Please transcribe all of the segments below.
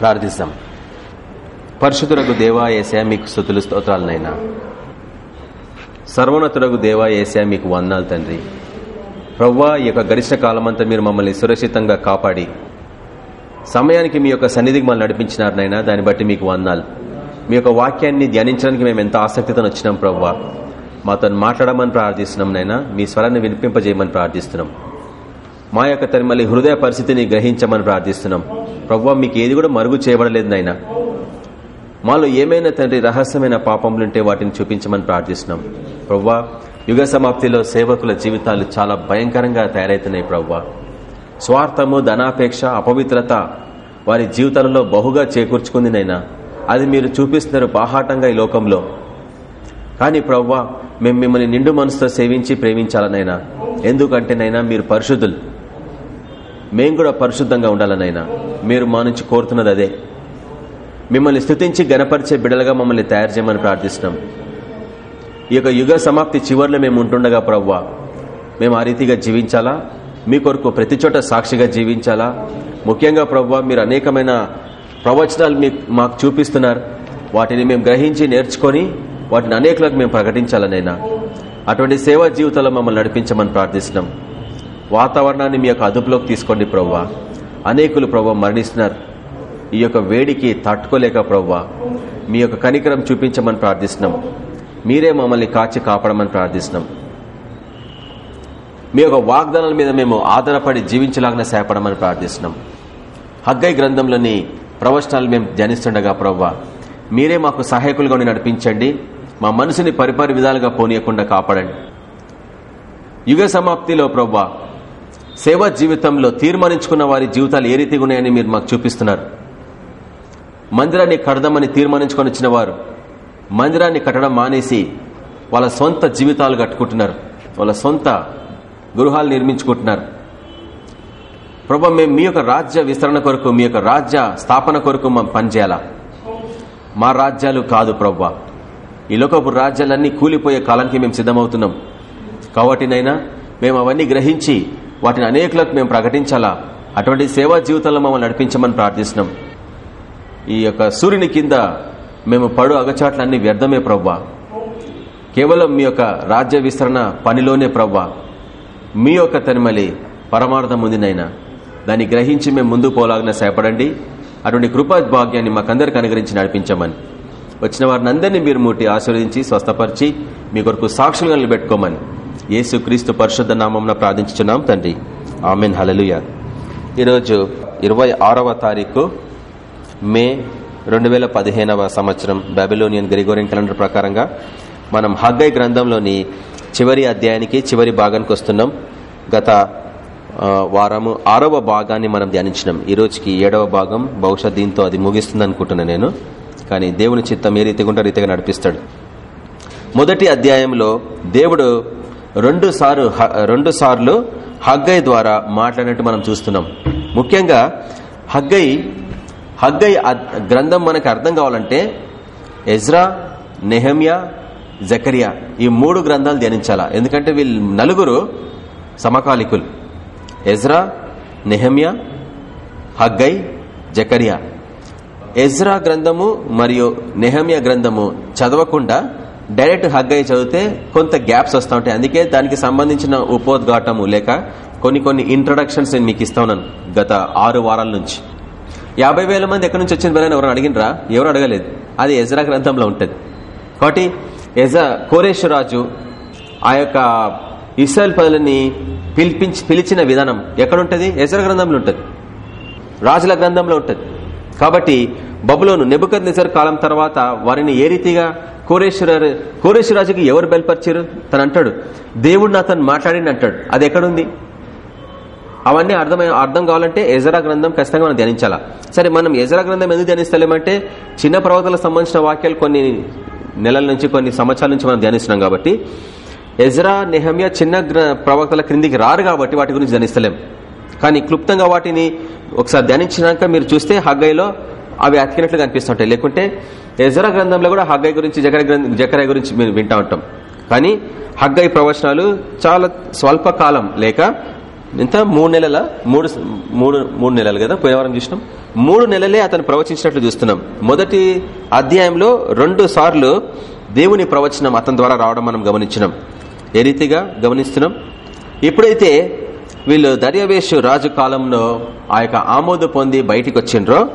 ప్రార్థిస్తాం. పరిశుద్ధులకు దేవా ఏసా మీకు స్థుతులు స్తోత్రాలనైనా. సర్వోన్నతులకు దేవా ఏసా మీకు వందాలు తండ్రి. ప్రవ్వా ఈ యొక్క గరిష్ట కాలమంతా మీరు మమ్మల్ని సురక్షితంగా కాపాడి. సమయానికి మీ యొక్క సన్నిధికి మమ్మల్ని నడిపించినారనైనా దాన్ని బట్టి మీకు వందాలు మీ యొక్క వాక్యాన్ని ధ్యానించడానికి మేము ఎంత ఆసక్తితో వచ్చినాం ప్రవ్వా. మాతో మాట్లాడమని ప్రార్థిస్తున్నాం నైనా మీ స్వరాన్ని వినిపింపజేయమని ప్రార్థిస్తున్నాం. మా యొక్క తరిమల్లి హృదయ పరిస్థితిని గ్రహించమని ప్రార్థిస్తున్నాం. ప్రవ్వా మీకు ఏది కూడా మరుగు చేయబడలేదు నాయన. మాలో ఏమైనా తండ్రి రహస్యమైన పాపములుంటే వాటిని చూపించమని ప్రార్థిస్తున్నాం. ప్రవ్వా యుగ సమాప్తిలో సేవకుల జీవితాలు చాలా భయంకరంగా తయారవుతున్నాయి ప్రవ్వా స్వార్థము ధనాపేక్ష అపవిత్రత వారి జీవితాలలో బహుగా చేకూర్చుకుంది నైనా అది మీరు చూపిస్తున్నారు బాహాటంగా ఈ లోకంలో. కానీ ప్రవ్వా మేము మిమ్మల్ని నిండు మనసుతో సేవించి ప్రేమించాలనైనా ఎందుకంటేనైనా మీరు పరిశుద్ధులు. మేము కూడా పరిశుద్ధంగా ఉండాలనైనా. మీరు మా నుంచి కోరుతున్నది అదే. మిమ్మల్ని స్థుతించి గణపరిచే బిడలుగా మమ్మల్ని తయారు చేయమని ప్రార్థిస్తున్నాం. ఈ యొక్క యుగ సమాప్తి చివరిలో మేము ఉంటుండగా ప్రవ్వా మేము ఆ రీతిగా జీవించాలా? మీ కొరకు ప్రతి చోట సాక్షిగా జీవించాలా? ముఖ్యంగా ప్రవ్వా మీరు అనేకమైన ప్రవచనాలు మీ మాకు చూపిస్తున్నారు. వాటిని మేము గ్రహించి నేర్చుకొని వాటిని అనేకులకు మేము ప్రకటించాలనైనా. అటువంటి సేవా జీవితంలో మమ్మల్ని నడిపించమని ప్రార్థిస్తున్నాం. వాతావరణాన్ని మీ యొక్క అదుపులోకి తీసుకోండి ప్రవ్వా. అనేకులు ప్రవ్వ మరణిస్తున్నారు. ఈ యొక్క వేడికి తట్టుకోలేక ప్రవ్వా. మీ యొక్క కనికరం చూపించమని ప్రార్థిస్తున్నాం. మీరే మమ్మల్ని కాచి కాపాడమని ప్రార్థిస్తున్నాం. మీ యొక్క వాగ్దానాల మీద మేము ఆధారపడి జీవించలాగిన సేపడమని ప్రార్థిస్తున్నాం. హగ్గై గ్రంథంలోని ప్రవచనాలు మేము ధ్యానిస్తుండగా ప్రవ్వా మీరే మాకు సహాయకులుగా ఉండి నడిపించండి. మా మనసుని పరిపరి విధాలుగా పోనీయకుండా కాపాడండి. యుగ సమాప్తిలో ప్రవ్వా సేవా జీవితంలో తీర్మానించుకున్న వారి జీవితాలు ఏ రీతిగా ఉన్నాయని మీరు మాకు చూపిస్తున్నారు? మందిరాన్ని కడదామని తీర్మానించుకొని వచ్చిన వారు మందిరాన్ని కట్టడం మానేసి వాళ్ళ సొంత జీవితాలు కట్టుకుంటున్నారు. వాళ్ళ సొంత గృహాలు నిర్మించుకుంటున్నారు. ప్రభా మేము మీ యొక్క రాజ్య విస్తరణ కొరకు మీ యొక్క రాజ్య స్థాపన కొరకు మేము పనిచేయాలా? మా రాజ్యాలు కాదు ప్రభా. ఈ లోకపు రాజ్యాలన్నీ కూలిపోయే కాలానికి మేము సిద్ధమవుతున్నాం. కాబట్టినైనా మేము అవన్నీ గ్రహించి వాటిని అనేకులకు మేము ప్రకటించాలా? అటువంటి సేవా జీవితంలో మమ్మల్ని నడిపించమని ప్రార్థిస్తున్నాం. ఈ యొక్క సూర్యుని కింద మేము పడు అగచాట్లన్నీ వ్యర్థమే ప్రవ్వా. కేవలం మీ యొక్క రాజ్య విస్తరణ పనిలోనే ప్రవ్వా. మీ యొక్క తనిమలి పరమార్థం ఉందినైనా దాన్ని గ్రహించి మేము ముందు పోలాగిన సేపడండి అటువంటి కృపా భాగ్యాన్ని మాకందరికి అనుగ్రహించి నడిపించమని. వచ్చిన వారిని అందరినీ మీరు ముట్టి ఆశీర్వదించి స్వస్థపరిచి మీ కొరకు సాక్షులుగా నిలబెట్టుకోమని. యేసుక్రీస్తు పరిశుద్ధ నామం ప్రార్థించున్నాం తండ్రి. ఆమెన్. హలలుయ ఈరోజు ఇరవై ఆరవ తారీఖు మే రెండు వేల పదిహేనవ సంవత్సరం బాబిలోనియన్ గ్రిగోరియన్ క్యాలెండర్ ప్రకారంగా మనం హగ్గై గ్రంథంలోని చివరి అధ్యాయానికి చివరి భాగానికి వస్తున్నాం. గత వారము ఆరవ భాగాన్ని మనం ధ్యానించినాం. ఈ రోజుకి ఏడవ భాగం బహుశా దీంతో అది ముగిస్తుంది అనుకుంటున్నాను నేను. కానీ దేవుని చిత్తం ఏ రీతిగా ఉంటే రీతిగా నడిపిస్తాడు. మొదటి అధ్యాయంలో దేవుడు రెండు సార్లు రెండు సార్లు హగ్గై ద్వారా మాట్లాడినట్టు మనం చూస్తున్నాం. ముఖ్యంగా హగ్గై హగ్గై గ్రంథం మనకు అర్థం కావాలంటే ఎజ్రా నెహమ్యా జకరియా ఈ మూడు గ్రంథాలు ధ్యానించాలా? ఎందుకంటే వీళ్ళు నలుగురు సమకాలికులు. Ezra Nehemiah Haggai Zechariah. Ezra గ్రంథము మరియు నెహమ్యా గ్రంథము చదవకుండా డైరెక్ట్ హగ్ అయ్యి చదివితే కొంత గ్యాప్స్ వస్తూ ఉంటాయి. అందుకే దానికి సంబంధించిన ఉపోద్ఘాటము లేక కొన్ని కొన్ని ఇంట్రడక్షన్స్ నేను మీకు ఇస్తా ఉన్నాను గత ఆరు వారాల నుంచి. యాభై వేల మంది ఎక్కడి నుంచి వచ్చింది పిల్లలు ఎవరైనా అడిగినరా ఎవరు అడగలేదు. అది ఎజ్రా గ్రంథంలో ఉంటుంది. కాబట్టి ఎజ కోరేశ్వరాజు ఆ యొక్క ఇస్రాయల్ పదులని పిలిపించి పిలిచిన విధానం ఎక్కడుంటుంది? ఎజర గ్రంథంలో ఉంటుంది. రాజుల గ్రంథంలో ఉంటుంది. కాబట్టి బబులోను నెబుకద్ నిజర్ కాలం తర్వాత వారిని ఏ రీతిగా కోరేశ్వర కోరేశ్వరాజుకి ఎవరు బయలుపరిచారు? తను అంటాడు దేవుడు నా తను మాట్లాడింది అంటాడు. అది ఎక్కడుంది? అవన్నీ అర్థమై అర్థం కావాలంటే ఎజరా గ్రంథం ఖచ్చితంగా మనం ధ్యానించాలా? సరే మనం ఎజరా గ్రంథం ఎందుకు ధ్యానిస్తలేమంటే చిన్న ప్రవక్తలకు సంబంధించిన వాక్యాలు కొన్ని నెలల నుంచి కొన్ని సంవత్సరాల నుంచి మనం ధ్యానిస్తున్నాం కాబట్టి ఎజరా నెహమ్య చిన్న ప్రవక్తల క్రిందికి రారు కాబట్టి వాటి గురించి ధ్యానిస్తలేం. కానీ క్లుప్తంగా వాటిని ఒకసారి ధ్యానించినాక మీరు చూస్తే హగ్గైలో అవి అతికినట్లు కనిపిస్తుంటాయి లేకుంటే ఎజరా గ్రంథంలో కూడా హగ్గై గురించి జకర జకర గురించి మేము వింటా ఉంటాం. కానీ హగ్గై ప్రవచనాలు చాలా స్వల్ప కాలం లేక ఇంత మూడు నెలల మూడు మూడు మూడు నెలలు కదా పోయేవారం చూసినాం. మూడు నెలలే అతను ప్రవచించినట్లు చూస్తున్నాం. మొదటి అధ్యాయంలో రెండు సార్లు దేవుని ప్రవచనం అతని ద్వారా రావడం మనం గమనించినాం. ఏ రీతిగా గమనిస్తున్నాం? ఎప్పుడైతే వీళ్ళు దర్యావేషు రాజు కాలంలో ఆ యొక్క ఆమోద పొంది బయటికి వచ్చిండ్రో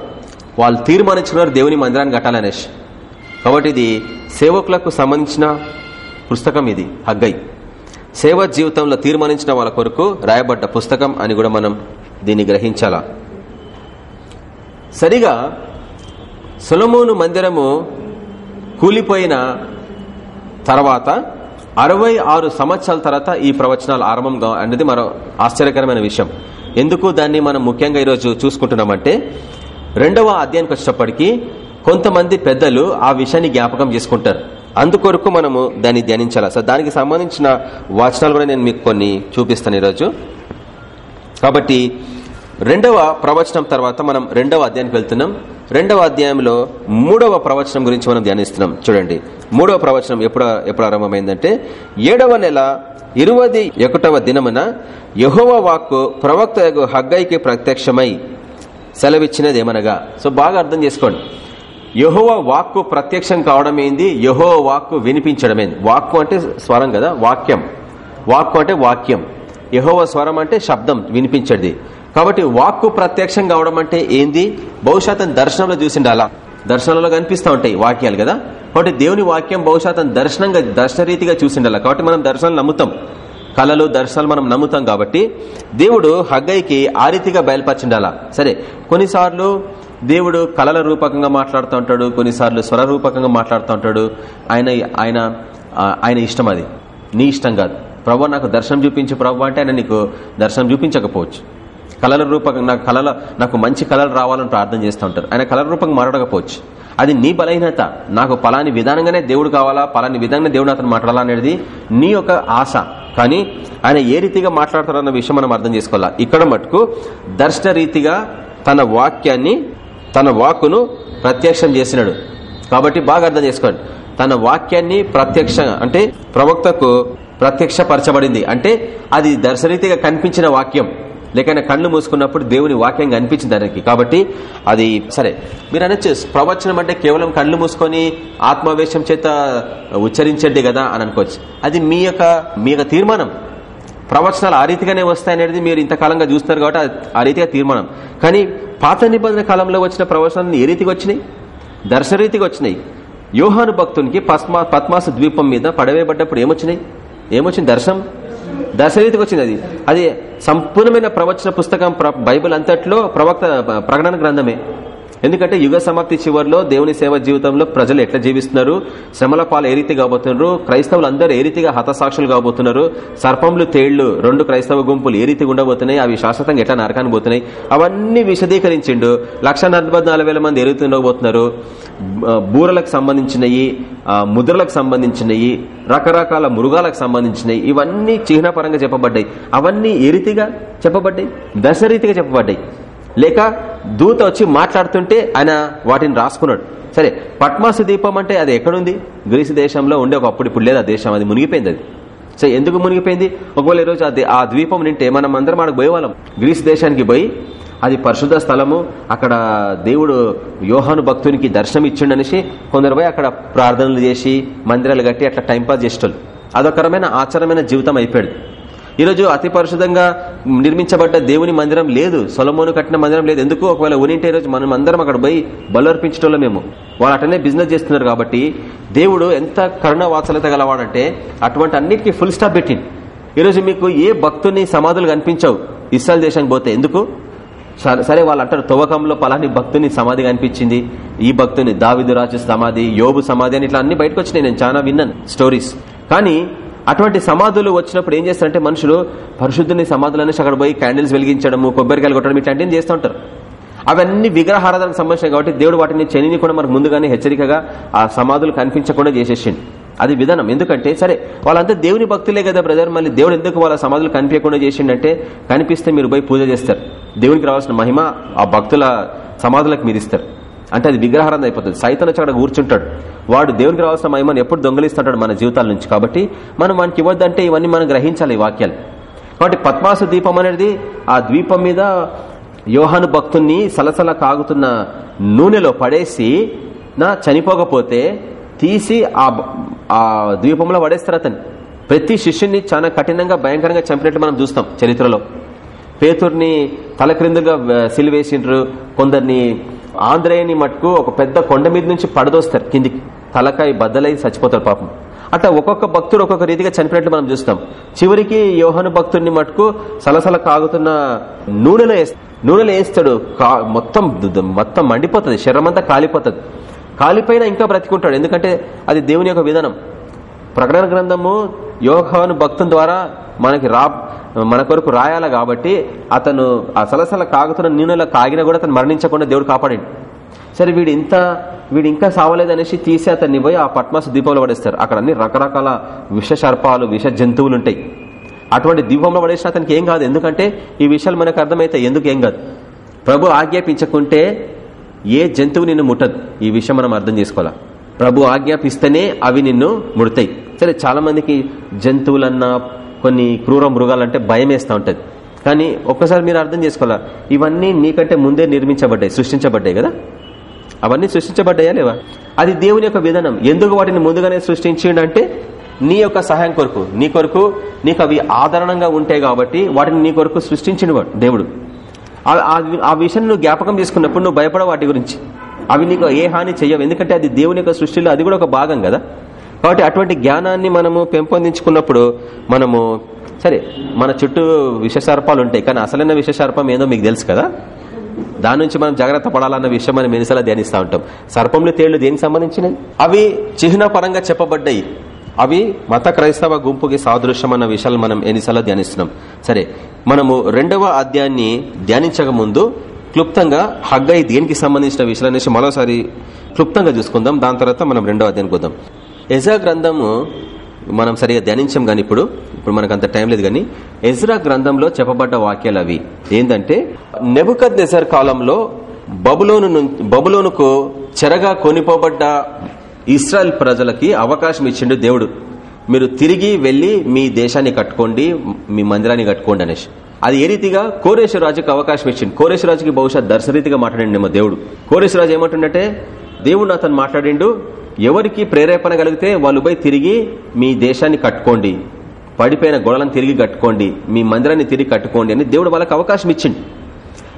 వాళ్ళు తీర్మానించుకున్నారు దేవుని మందిరాన్ని కట్టాలనేసి కాబట్టి ఇది సేవకులకు సంబంధించిన పుస్తకం ఇది హగ్గై. సేవ జీవితంలో తీర్మానించిన వాళ్ళ కొరకు రాయబడ్డ పుస్తకం అని కూడా మనం దీన్ని గ్రహించాలా? సరిగా సులమోను మందిరము కూలిపోయిన తర్వాత అరవై ఆరు సంవత్సరాల తర్వాత ఈ ప్రవచనాలు ఆరంభంగా అనేది మరో ఆశ్చర్యకరమైన విషయం. ఎందుకు దాన్ని మనం ముఖ్యంగా ఈరోజు చూసుకుంటున్నామంటే రెండవ అధ్యాయానికి వచ్చేటప్పటికి కొంతమంది పెద్దలు ఆ విషయాన్ని జ్ఞాపకం చేసుకుంటారు. అందుకొరకు మనము దాన్ని ధ్యానించాలి? సో దానికి సంబంధించిన వాచనాలు కూడా నేను మీకు కొన్ని చూపిస్తాను ఈరోజు. కాబట్టి రెండవ ప్రవచనం తర్వాత మనం రెండవ అధ్యాయానికి వెళ్తున్నాం. రెండవ అధ్యాయంలో మూడవ ప్రవచనం గురించి మనం ధ్యానిస్తున్నాం. చూడండి. మూడవ ప్రవచనం ఎప్పుడు ఎప్పుడు ఆరంభమైందంటే ఏడవ నెల ఇరవై ఒకటవ దినమున యహోవ వాక్కు ప్రవక్త హగ్గైకి ప్రత్యక్షమై సెలవిచ్చినదేమనగా. సో బాగా అర్థం చేసుకోండి. యహోవ వాక్కు ప్రత్యక్షం కావడం ఏంది? యహో వాక్కు వినిపించడమేంది వాక్కు అంటే స్వరం కదా? వాక్యం. వాక్కు అంటే వాక్యం. యహోవ స్వరం అంటే శబ్దం వినిపించడిది కాబట్టి వాక్కు ప్రత్యక్షం కావడం అంటే ఏంది? బహుశా దర్శనంలో చూసిండు అలా దర్శనంలో కనిపిస్తూ ఉంటాయి వాక్యాలు కదా? కాబట్టి దేవుని వాక్యం బహుశా దర్శనంగా దర్శనరీతిగా చూసిండాల? కాబట్టి మనం దర్శనాలు నమ్ముతాం. కళలు దర్శనాలు మనం నమ్ముతాం కాబట్టి దేవుడు హగ్గైకి ఆ రీతిగా బయలుపరిచిండాలా. సరే కొన్నిసార్లు దేవుడు కళల రూపకంగా మాట్లాడుతూ ఉంటాడు కొన్నిసార్లు స్వర రూపకంగా మాట్లాడుతూ ఉంటాడు. ఆయన ఆయన ఆయన ఇష్టం అది. నీ ఇష్టం కాదు. ప్రభు నాకు దర్శనం చూపించు ప్రభు అంటే ఆయన నీకు దర్శనం చూపించకపోవచ్చు. కళల రూపంగా నాకు కళల నాకు మంచి కళలు రావాలని ప్రార్థన చేస్తూ ఉంటారు. ఆయన కళల రూపంగా మాట్లాడకపోవచ్చు అది నీ బలహీనత. నాకు పలాని విధానంగానే దేవుడు కావాలా పలాని విధంగా దేవుడు అతను మాట్లాడాలనేది నీ యొక్క ఆశ. కానీ ఆయన ఏ రీతిగా మాట్లాడతారన్న విషయం మనం అర్థం చేసుకోవాలా. ఇక్కడ మటుకు దర్శన రీతిగా తన వాక్యాన్ని తన వాక్కును ప్రత్యక్షం చేసినాడు. కాబట్టి బాగా అర్థం చేసుకోండి. తన వాక్యాన్ని ప్రత్యక్ష అంటే ప్రవక్తకు ప్రత్యక్షపరచబడింది. అంటే అది దర్శరీతిగా కనిపించిన వాక్యం. లేకైనా కళ్ళు మూసుకున్నప్పుడు దేవుని వాక్యం కనిపించింది దానికి. కాబట్టి అది సరే. మీరు అనొచ్చు ప్రవచనం అంటే కేవలం కళ్ళు మూసుకొని ఆత్మావేశం చేత ఉచ్చరించండి కదా అని అనుకోవచ్చు. అది మీ యొక్క మీ యొక్క తీర్మానం. ప్రవచనాలు ఆ రీతిగానే వస్తాయనేది మీరు ఇంతకాలంగా చూస్తున్నారు కాబట్టి ఆ రీతిగా తీర్మానం. కానీ పాత నిబంధన కాలంలో వచ్చిన ప్రవచనాలు ఏ రీతికి వచ్చినాయి? దర్శరీతికి వచ్చినాయి. యోహాను భక్తునికి పద్మా పద్మాస ద్వీపం మీద పడవేయబడ్డప్పుడు ఏమొచ్చినాయి? ఏమొచ్చింది దర్శనం? దశరీతికి వచ్చింది అది. అది సంపూర్ణమైన ప్రవచన పుస్తకం బైబిల్ అంతట్లో ప్రవక్త ప్రకటన గ్రంథమే. ఎందుకంటే యుగ సమాప్తి చివరిలో దేవుని సేవ జీవితంలో ప్రజలు ఎట్లా జీవిస్తున్నారు? శ్రమల పాలు ఏ రీతి కాబోతున్నారు? క్రైస్తవులు అందరూ ఏ రీతిగా హతసాక్షులు కాబోతున్నారు? సర్పంలు తేళ్ళు రెండు క్రైస్తవ గుంపులు ఏ రీతిగా ఉండబోతున్నాయి అవి శాశ్వతంగా ఎట్లా నరకానికి పోతున్నాయి? అవన్నీ విశదీకరించిండు. లక్ష మంది ఏ రీతి ఉండబోతున్నారు? బూరలకు సంబంధించినవి ముద్రలకు సంబంధించినవి రకరకాల మృగాలకు సంబంధించినవి ఇవన్నీ చిహ్నపరంగా చెప్పబడ్డాయి. అవన్నీ ఏ రీతిగా చెప్పబడ్డాయి? దశరీతిగా చెప్పబడ్డాయి. లేక దూత వచ్చి మాట్లాడుతుంటే ఆయన వాటిని రాసుకున్నాడు. సరే పట్మాసు దీపం అంటే అది ఎక్కడుంది? గ్రీసు దేశంలో ఉండే ఒకప్పుడు ఇప్పుడు లేదు ఆ దేశం అది మునిగిపోయింది అది. సో ఎందుకు మునిగిపోయింది? ఒకవేళ ఈరోజు ఆ ద్వీపం నింటే మనం అందరం మనకు పోయేవాళ్ళం. గ్రీస్ దేశానికి పోయి అది పరిశుద్ధ స్థలము అక్కడ దేవుడు యోహాను భక్తునికి దర్శనం ఇచ్చిండనేసి కొందరు పోయి అక్కడ ప్రార్థనలు చేసి మందిరాలు కట్టి అట్లా టైంపాస్ చేసేటోళ్ళు. అదొకరమైన ఆచారమైన జీవితం అయిపోయాడు ఈరోజు అతి పరిశుద్ధంగా నిర్మించబడ్డ దేవుని మందిరం లేదు. సొలమోను కట్టిన మందిరం లేదు. ఎందుకు? ఒకవేళ ఉనింటే రోజు మనం అందరం అక్కడ పోయి బలర్పించడంలో మేము. వాళ్ళు అటనే బిజినెస్ చేస్తున్నారు కాబట్టి దేవుడు ఎంత కరుణ వాత్సలత గలవాడంటే అటువంటి అన్నిటికీ ఫుల్ స్టాప్ పెట్టింది ఈరోజు మీకు ఏ భక్తుని సమాధులు కనిపించవు. ఇస్రాయల్ దేశానికి పోతే ఎందుకు? సరే వాళ్ళు అంటారు తువకంలో పలాని భక్తుని సమాధి కనిపించింది. ఈ భక్తుని దావిదు రాజు సమాధి యోబు సమాధి అని ఇట్లా అన్ని బయటకు వచ్చినాయి. నేను చాలా విన్నాను స్టోరీస్ కానీ అటువంటి సమాధులు వచ్చినప్పుడు ఏం చేస్తారంటే మనుషులు పరిశుద్ధుని సమాధులనేసి అక్కడ పోయి క్యాండిల్స్ వెలిగించడము కొబ్బరికాయలు కొట్టడం ఇట్లాంటివి చేస్తూ ఉంటారు. అవన్నీ విగ్రహారాధనకు సంబంధించినవి కాబట్టి దేవుడు వాటిని చనిని కూడా మనకు ముందుగానే హెచ్చరికగా ఆ సమాధులు కనిపించకుండా చేసేసిండు. అది విధానం. ఎందుకంటే సరే వాళ్ళంతా దేవుని భక్తులే కదా బ్రదర్ మళ్ళీ దేవుడు ఎందుకు వాళ్ళ సమాధులు కనిపించకుండా చేసిండంటే కనిపిస్తే మీరు పోయి పూజ చేస్తారు. దేవునికి రావాల్సిన మహిమ ఆ భక్తుల సమాధులకు మీరు ఇస్తారు అంటే అది విగ్రహారాధన అయిపోతుంది. సైతం వచ్చి అక్కడ కూర్చుంటాడు. వాడు దేవునికి రావాల్సిన మహిమను ఎప్పుడు దొంగలిస్తుంటాడు మన జీవితాల నుంచి. కాబట్టి మనం మనకి ఇవ్వద్దంటే ఇవన్నీ మనం గ్రహించాలి ఈ వాక్యాలు. కాబట్టి పద్మాసు ద్వీపం అనేది ఆ ద్వీపం మీద యోహాను భక్తుని సలసల కాగుతున్న నూనెలో పడేసి నా చనిపోకపోతే తీసి ఆ ఆ ద్వీపంలో పడేస్తారు అతను. ప్రతి శిష్యుని చాలా కఠినంగా భయంకరంగా చంపినట్లు మనం చూస్తాం చరిత్రలో. పేతుర్ని తలక్రిందుగా సిలివేసిండ్రు. కొందరిని ఆంధ్రేయని మట్టుకు ఒక పెద్ద కొండ మీద నుంచి పడదోస్తారు. కిందికి తలకాయ బద్దలై చచ్చిపోతారు పాపం. అట్లా ఒక్కొక్క భక్తుడు ఒక్కొక్క రీతిగా చనిపోయినట్లు మనం చూస్తాం చివరికి యోహను భక్తుడిని మట్టుకు సలసల కాగుతున్న నూనెలో నూనెలో వేస్తాడు. మొత్తం మొత్తం మండిపోతుంది. శరీరం అంతా కాలిపోతుంది. కాలిపోయినా ఇంకా బ్రతికుంటాడు. ఎందుకంటే అది దేవుని యొక్క విధానం. ప్రకటన గ్రంథము యోహాను భక్తుల ద్వారా మనకి రా మన కొరకు రాయాల కాబట్టి అతను ఆ సలసల కాగుతున్న నూనెలో కాగినా కూడా అతను మరణించకుండా దేవుడు కాపాడండి. సరే వీడు ఇంత వీడు ఇంకా సావలేదనేసి తీసి అతన్ని పోయి ఆ పట్మాస దీపంలో పడేస్తారు. అక్కడ అన్ని రకరకాల విష సర్పాలు విష జంతువులు ఉంటాయి. అటువంటి దీపంలో పడేసిన అతనికి ఏం కాదు. ఎందుకంటే ఈ విషయాలు మనకు అర్థమవుతాయి ఎందుకు ఏం కాదు. ప్రభు ఆజ్ఞాపించకుంటే ఏ జంతువు నిన్ను ముట్టదు. ఈ విషయం మనం అర్థం చేసుకోవాలా? ప్రభు ఆజ్ఞాపిస్తేనే అవి నిన్ను ముడతాయి. సరే చాలా మందికి జంతువులన్నా కొన్ని క్రూర మృగాలంటే భయం వేస్తూ ఉంటుంది. కానీ ఒక్కసారి మీరు అర్థం చేసుకోవాలా? ఇవన్నీ నీకంటే ముందే నిర్మించబడ్డాయి సృష్టించబడ్డాయి కదా? అవన్నీ సృష్టించబడ్డాయా లేవా? అది దేవుని యొక్క విధానం. ఎందుకు వాటిని ముందుగానే సృష్టించిండంటే నీ యొక్క సహాయం కొరకు నీ కొరకు నీకు అవి ఆదరణంగా ఉంటాయి కాబట్టి వాటిని నీ కొరకు సృష్టించిన దేవుడు. ఆ విషయం నువ్వు జ్ఞాపకం చేసుకున్నప్పుడు నువ్వు భయపడవు వాటి గురించి. అవి నీకు ఏ హాని చెయ్యవు. ఎందుకంటే అది దేవుని యొక్క సృష్టిలో అది కూడా ఒక భాగం కదా. కాబట్టి అటువంటి జ్ఞానాన్ని మనము పెంపొందించుకున్నప్పుడు మనము సరే మన చుట్టూ విషసర్పాలు ఉంటాయి కానీ అసలైన విషసర్పం ఏదో మీకు తెలుసు కదా? దాని నుంచి మనం జాగ్రత్త పడాలన్న విషయం మనం ఎన్నిసార్లు ధ్యానిస్తూ ఉంటాం. సర్పంలో తేళ్ళు దేనికి సంబంధించినవి? అవి చిహ్న పరంగా చెప్పబడ్డాయి. అవి మత క్రైస్తవ గుంపుకి సాదృశ్యం అన్న విషయాలు మనం ఎన్నిసార్లు ధ్యానిస్తున్నాం. సరే మనము రెండవ అధ్యాయాన్ని ధ్యానించక ముందు క్లుప్తంగా హగ్గై దేనికి సంబంధించిన విషయాలు అనేసి మరోసారి క్లుప్తంగా చూసుకుందాం. దాని తర్వాత మనం రెండవ అధ్యాయానికి కొద్దాం. ఎజా గ్రంథము మనం సరిగా ధ్యానించాం కానీ ఇప్పుడు ఇప్పుడు మనకు అంత టైం లేదు కానీ ఎజ్రా గ్రంథంలో చెప్పబడ్డ వాక్యాలు అవి. ఏంటంటే నెబుకద్ నెజర్ కాలంలో బబులోను బబులోనుకు చెరగా కొనిపోబడ్డ ఇస్రాయల్ ప్రజలకి అవకాశం ఇచ్చిండు దేవుడు. మీరు తిరిగి వెళ్ళి మీ దేశాన్ని కట్టుకోండి మీ మందిరాన్ని కట్టుకోండి అనేసి. అది ఏ రీతిగా? కోరేశ్వరాజుకి అవకాశం ఇచ్చింది కోరేశ్వరాజుకి బహుశా దర్శరీతిగా మాట్లాడిండేమో దేవుడు. కోరేశ్వరాజు ఏమంటుండే దేవుడు అతను మాట్లాడిండు. ఎవరికి ప్రేరేపణ కలిగితే వాళ్ళు పోయి తిరిగి మీ దేశాన్ని కట్టుకోండి. పడిపోయిన గొడవలను తిరిగి కట్టుకోండి. మీ మందిరాన్ని తిరిగి కట్టుకోండి అని దేవుడు వాళ్ళకి అవకాశం ఇచ్చింది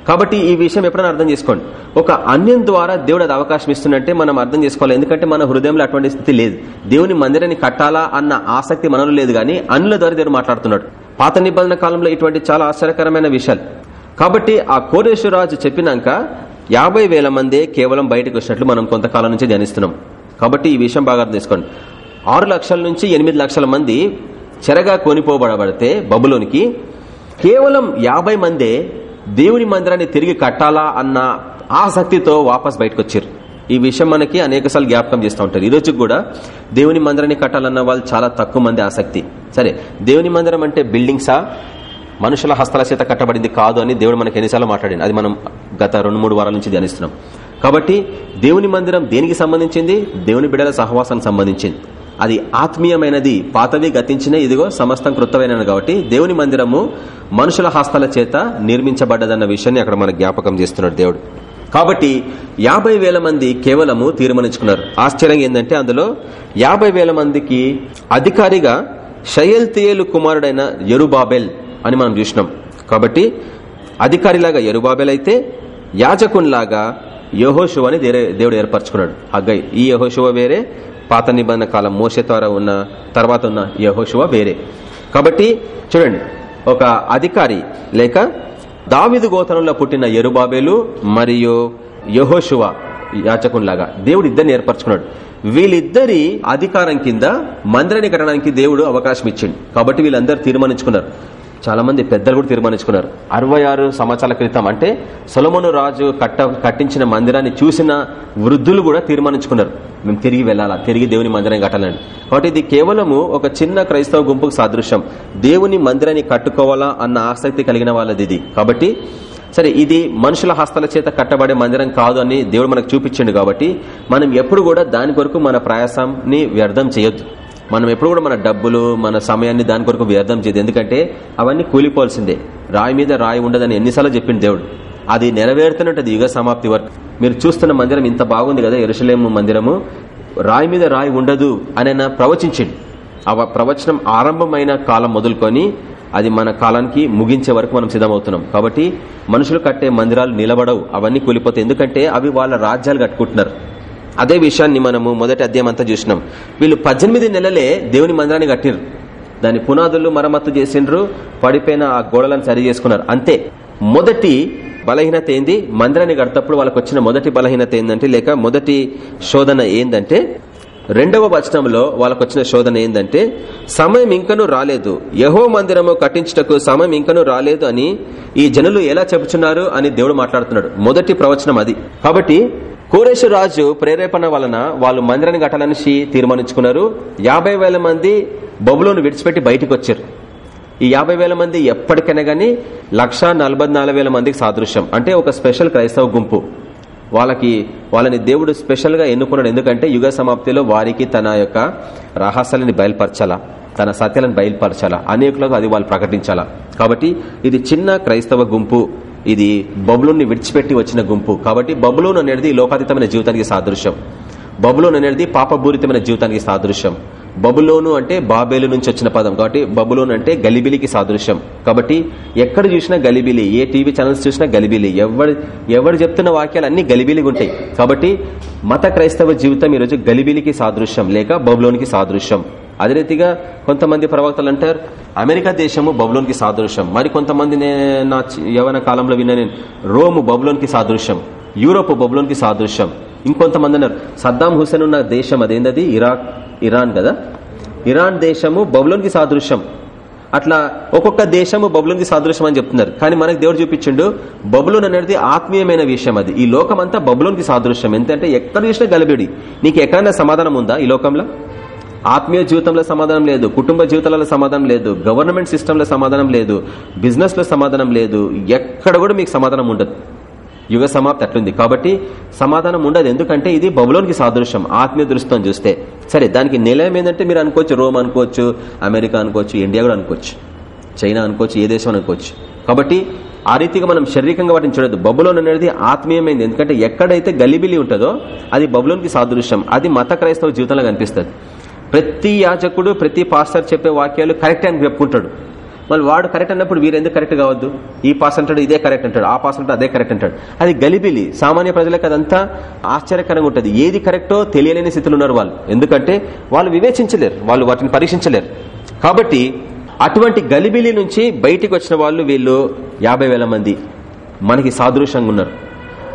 కాబట్టి ఈ విషయం ఎప్పుడైనా అర్థం చేసుకోండి. ఒక అన్యం ద్వారా దేవుడు అది అవకాశం ఇస్తుందంటే మనం అర్థం చేసుకోవాలి. ఎందుకంటే మన హృదయంలో అటువంటి స్థితి లేదు. దేవుని మందిరాన్ని కట్టాలా అన్న ఆసక్తి మనలో లేదు కానీ అన్నుల ద్వారా దేవుడు మాట్లాడుతున్నాడు. పాత నిబంధన కాలంలో ఇటువంటి చాలా ఆశ్చర్యకరమైన విషయాలు. కాబట్టి ఆ కోరేశ్వరరాజు చెప్పినాక యాభై వేల మందే కేవలం బయటకు వచ్చినట్లు మనం కొంతకాలం నుంచి ధ్యానిస్తున్నాం. కాబట్టి ఈ విషయం బాగా అర్థం చేసుకోండి. ఆరు లక్షల నుంచి ఎనిమిది లక్షల మంది చెరగా కొనిపోబడబడితే బబులోనికి కేవలం యాభై మందే దేవుని మందిరాన్ని తిరిగి కట్టాలా అన్న ఆసక్తితో వాపస్ బయటకు వచ్చారు ఈ విషయం మనకి అనేకసార్లు జ్ఞాపకం చేస్తూ ఉంటారు. ఈరోజు కూడా దేవుని మందిరాన్ని కట్టాలన్న వాళ్ళు చాలా తక్కువ మంది ఆసక్తి. సరే దేవుని మందిరం అంటే బిల్డింగ్సా? మనుషుల హస్తల చేత కట్టబడింది కాదు అని దేవుడు మనకి ఎన్నిసార్లు మాట్లాడింది అది మనం గత రెండు మూడు వారాల నుంచి ధ్యానిస్తున్నాం. కాబట్టి దేవుని మందిరం దేనికి సంబంధించింది? దేవుని బిడల సహవాసానికి సంబంధించింది. అది ఆత్మీయమైనది పాతవి గతించిన ఇదిగో సమస్తం కృతమైన కాబట్టి దేవుని మందిరము మనుషుల హస్తాల చేత నిర్మించబడ్డదన్న విషయాన్ని అక్కడ మన జ్ఞాపకం చేస్తున్నాడు దేవుడు. కాబట్టి యాభై వేల మంది కేవలము తీర్మానించుకున్నారు. ఆశ్చర్యం ఏంటంటే అందులో యాభై వేల మందికి అధికారిగా షయల్తియేలు కుమారుడైన ఎరుబాబెల్ అని మనం చూసినాం. కాబట్టి అధికారిలాగా ఎరుబాబెల్ అయితే యాజకునిలాగా యహోశువని దేవుడు ఏర్పరచుకున్నాడు. హగ్గై ఈ యహోశువ వేరే పాత నిబంధన కాలం మోస ద్వారా ఉన్న తర్వాత ఉన్న యహోశువ వేరే. కాబట్టి చూడండి ఒక అధికారి లేక దావిదు గోతనంలో పుట్టిన ఎరుబాబేలు మరియు యహోశువ యాచకునిలాగా దేవుడు ఇద్దరిని ఏర్పరచుకున్నాడు. వీళ్ళిద్దరి అధికారం కింద మందిరాన్ని కట్టడానికి దేవుడు అవకాశం ఇచ్చిండు. కాబట్టి వీళ్ళందరూ తీర్మానించుకున్నారు. చాలా మంది పెద్దలు కూడా తీర్మానించుకున్నారు. అరవై ఆరు సంవత్సరాల క్రితం అంటే సొలమను రాజు కట్ట కట్టించిన మందిరాన్ని చూసిన వృద్ధులు కూడా తీర్మానించుకున్నారు. మేము తిరిగి వెళ్ళాలా? తిరిగి దేవుని మందిరం కట్టాలని. కాబట్టి ఇది కేవలము ఒక చిన్న క్రైస్తవ గుంపుకు సాదృశ్యం. దేవుని మందిరాన్ని కట్టుకోవాలా అన్న ఆసక్తి కలిగిన వాళ్ళది ఇది. కాబట్టి సరే ఇది మనుషుల హస్తల చేత కట్టబడే మందిరం కాదు అని దేవుడు మనకు చూపించండు కాబట్టి మనం ఎప్పుడు కూడా దాని కొరకు మన ప్రయాసాన్ని వ్యర్థం చేయొద్దు. మనం ఎప్పుడు కూడా మన డబ్బులు మన సమయాన్ని దాని కొరకు వ్యర్థం చేయదు. ఎందుకంటే అవన్నీ కూలిపోవాల్సిందే. రాయి మీద రాయి ఉండదని ఎన్నిసార్లు చెప్పింది దేవుడు. అది నెరవేరుతున్నట్టు యుగ సమాప్తి వరకు. మీరు చూస్తున్న మందిరం ఇంత బాగుంది కదా ఎరుసలేము మందిరము. రాయి మీద రాయి ఉండదు అని ఆయన ప్రవచించండి. ఆ ప్రవచనం ఆరంభమైన కాలం మొదలుకొని అది మన కాలానికి ముగించే వరకు మనం సిద్ధమవుతున్నాం. కాబట్టి మనుషులు కట్టే మందిరాలు నిలబడవు అవన్నీ కూలిపోతాయి. ఎందుకంటే అవి వాళ్ళ రాజ్యాలు కట్టుకుంటున్నారు. అదే విషయాన్ని మనము మొదటి అధ్యాయం అంతా చూసినాం. వీళ్ళు పద్దెనిమిది నెలలే దేవుని మందిరాన్ని కట్టినరు దాని పునాదులు మరమ్మత్తు చేసిండ్రు పడిపోయిన ఆ గోడలను సరి చేసుకున్నారు. అంతే. మొదటి బలహీనత ఏంది? మందిరాన్ని కడతప్పుడు వాళ్ళకి వచ్చిన మొదటి బలహీనత ఏంటంటే లేక మొదటి శోధన ఏందంటే రెండవ వచనంలో వాళ్ళకు వచ్చిన శోధన ఏంటంటే సమయం ఇంకనూ రాలేదు. యహో మందిరము కట్టించుటకు సమయం ఇంకనూ రాలేదు అని ఈ జనులు ఎలా చెబుతున్నారు అని దేవుడు మాట్లాడుతున్నాడు. మొదటి ప్రవచనం అది. కాబట్టి కోరేశ్వర రాజు ప్రేరేపణ వలన వాళ్ళు మందిరాన్ని కట్టాలని తీర్మానించుకున్నారు. యాభై వేల మంది బొబులోను విడిచిపెట్టి బయటకు వచ్చారు. ఈ యాభై వేల మంది ఎప్పటికైనా గానీ లక్ష మందికి సాదృశ్యం. అంటే ఒక స్పెషల్ క్రైస్తవ గుంపు. వాళ్ళకి వాళ్ళని దేవుడు స్పెషల్గా ఎన్నుకున్నాడు. ఎందుకంటే యుగ సమాప్తిలో వారికి తన యొక్క రహస్యాలని బయలుపరచాలా తన సత్యాలను బయలుపరచాలా అనేకులకు అది వాళ్ళు ప్రకటించాలా. కాబట్టి ఇది చిన్న క్రైస్తవ గుంపు. ఇది బబులోని విడిచిపెట్టి వచ్చిన గుంపు. కాబట్టి బబులోన్ అనేది లోకాతీతమైన జీవితానికి సాదృశ్యం. బబులోన్ అనేది పాపపూరితమైన జీవితానికి సాదృశ్యం. బబులోను అంటే బాబేలు నుంచి వచ్చిన పదం. కాబట్టి బబులోన్ అంటే గలిబిలికి సాదృశ్యం. కాబట్టి ఎక్కడ చూసినా గలిబిలి ఏ టీవీ ఛానల్స్ చూసినా గలిబిలి. ఎవరు ఎవరు చెప్తున్న వాక్యాలు అన్ని గలిబిలిగా ఉంటాయి. కాబట్టి మత క్రైస్తవ జీవితం ఈరోజు గలిబిలికి సాదృశ్యం లేక బబులోనికి సాదృశ్యం. అదే రీతిగా కొంతమంది ప్రవక్తలు అంటారు అమెరికా దేశము బబులోన్కి సాదృశ్యం. మరి కొంతమంది నా యవన కాలంలో విన్నా నేను రోము బబులోన్కి సాదృశ్యం యూరోప్ బబులోన్కి సాదృశ్యం. ఇంకొంతమంది అన్నారు సద్దాం హుసేన్ ఉన్న దేశం అదేందది? ఇరాక్ ఇరాన్ కదా? ఇరాన్ దేశము బబులోన్కి సాదృశ్యం. అట్లా ఒక్కొక్క దేశము బబులోన్కి సాదృశ్యం అని చెప్తున్నారు. కానీ మనకు దేవుడు చూపించిండు బబులోన్ అనేది ఆత్మీయమైన విషయం అది. ఈ లోకం అంతా బబులోన్కి సాదృశ్యం. ఎందుకంటే ఎక్కడ చూసినా గలబిడి. నీకు ఎక్కడైనా సమాధానం ఉందా ఈ లోకంలో? ఆత్మీయ జీవితంలో సమాధానం లేదు కుటుంబ జీవితాలలో సమాధానం లేదు గవర్నమెంట్ సిస్టంలో సమాధానం లేదు బిజినెస్లో సమాధానం లేదు ఎక్కడ కూడా మీకు సమాధానం ఉండదు. యుగ సమాప్తి అట్లుంది. కాబట్టి సమాధానం ఉండదు. ఎందుకంటే ఇది బబులోనికి సాదృశ్యం ఆత్మీయ దృష్టితో చూస్తే. సరే దానికి నిలయం ఏంటంటే మీరు అనుకోవచ్చు రోమ్ అనుకోవచ్చు అమెరికా అనుకోవచ్చు ఇండియా కూడా అనుకోవచ్చు చైనా అనుకోవచ్చు ఏ దేశం అనుకోవచ్చు. కాబట్టి ఆ రీతిగా మనం శారీరకంగా వాటిని చూడదు బబులోన్ అనేది ఆత్మీయమైంది. ఎందుకంటే ఎక్కడైతే గలిబిలి ఉంటుందో అది బబులోనికి సాదృశ్యం. అది మత క్రైస్తవ జీవితంలో కనిపిస్తుంది. ప్రతి యాజకుడు ప్రతి పాస్టర్ చెప్పే వాక్యాలు కరెక్ట్ అని చెప్పుకుంటాడు. మళ్ళీ వాడు కరెక్ట్ అన్నప్పుడు వీరెందుకు కరెక్ట్ కావద్దు? ఈ పాస్ అంటాడు ఇదే కరెక్ట్ అంటాడు ఆ పాస్ అంటాడు అదే కరెక్ట్ అంటాడు. అది గలిబిలి సామాన్య ప్రజలకు అదంతా ఆశ్చర్యకరంగా ఉంటుంది. ఏది కరెక్టో తెలియలేని స్థితిలో ఉన్నారు వాళ్ళు. ఎందుకంటే వాళ్ళు వివేచించలేరు వాళ్ళు వాటిని పరీక్షించలేరు. కాబట్టి అటువంటి గలిబిలి నుంచి బయటికి వచ్చిన వాళ్ళు వీళ్ళు యాభై మంది. మనకి సాదృశ్యంగా ఉన్నారు.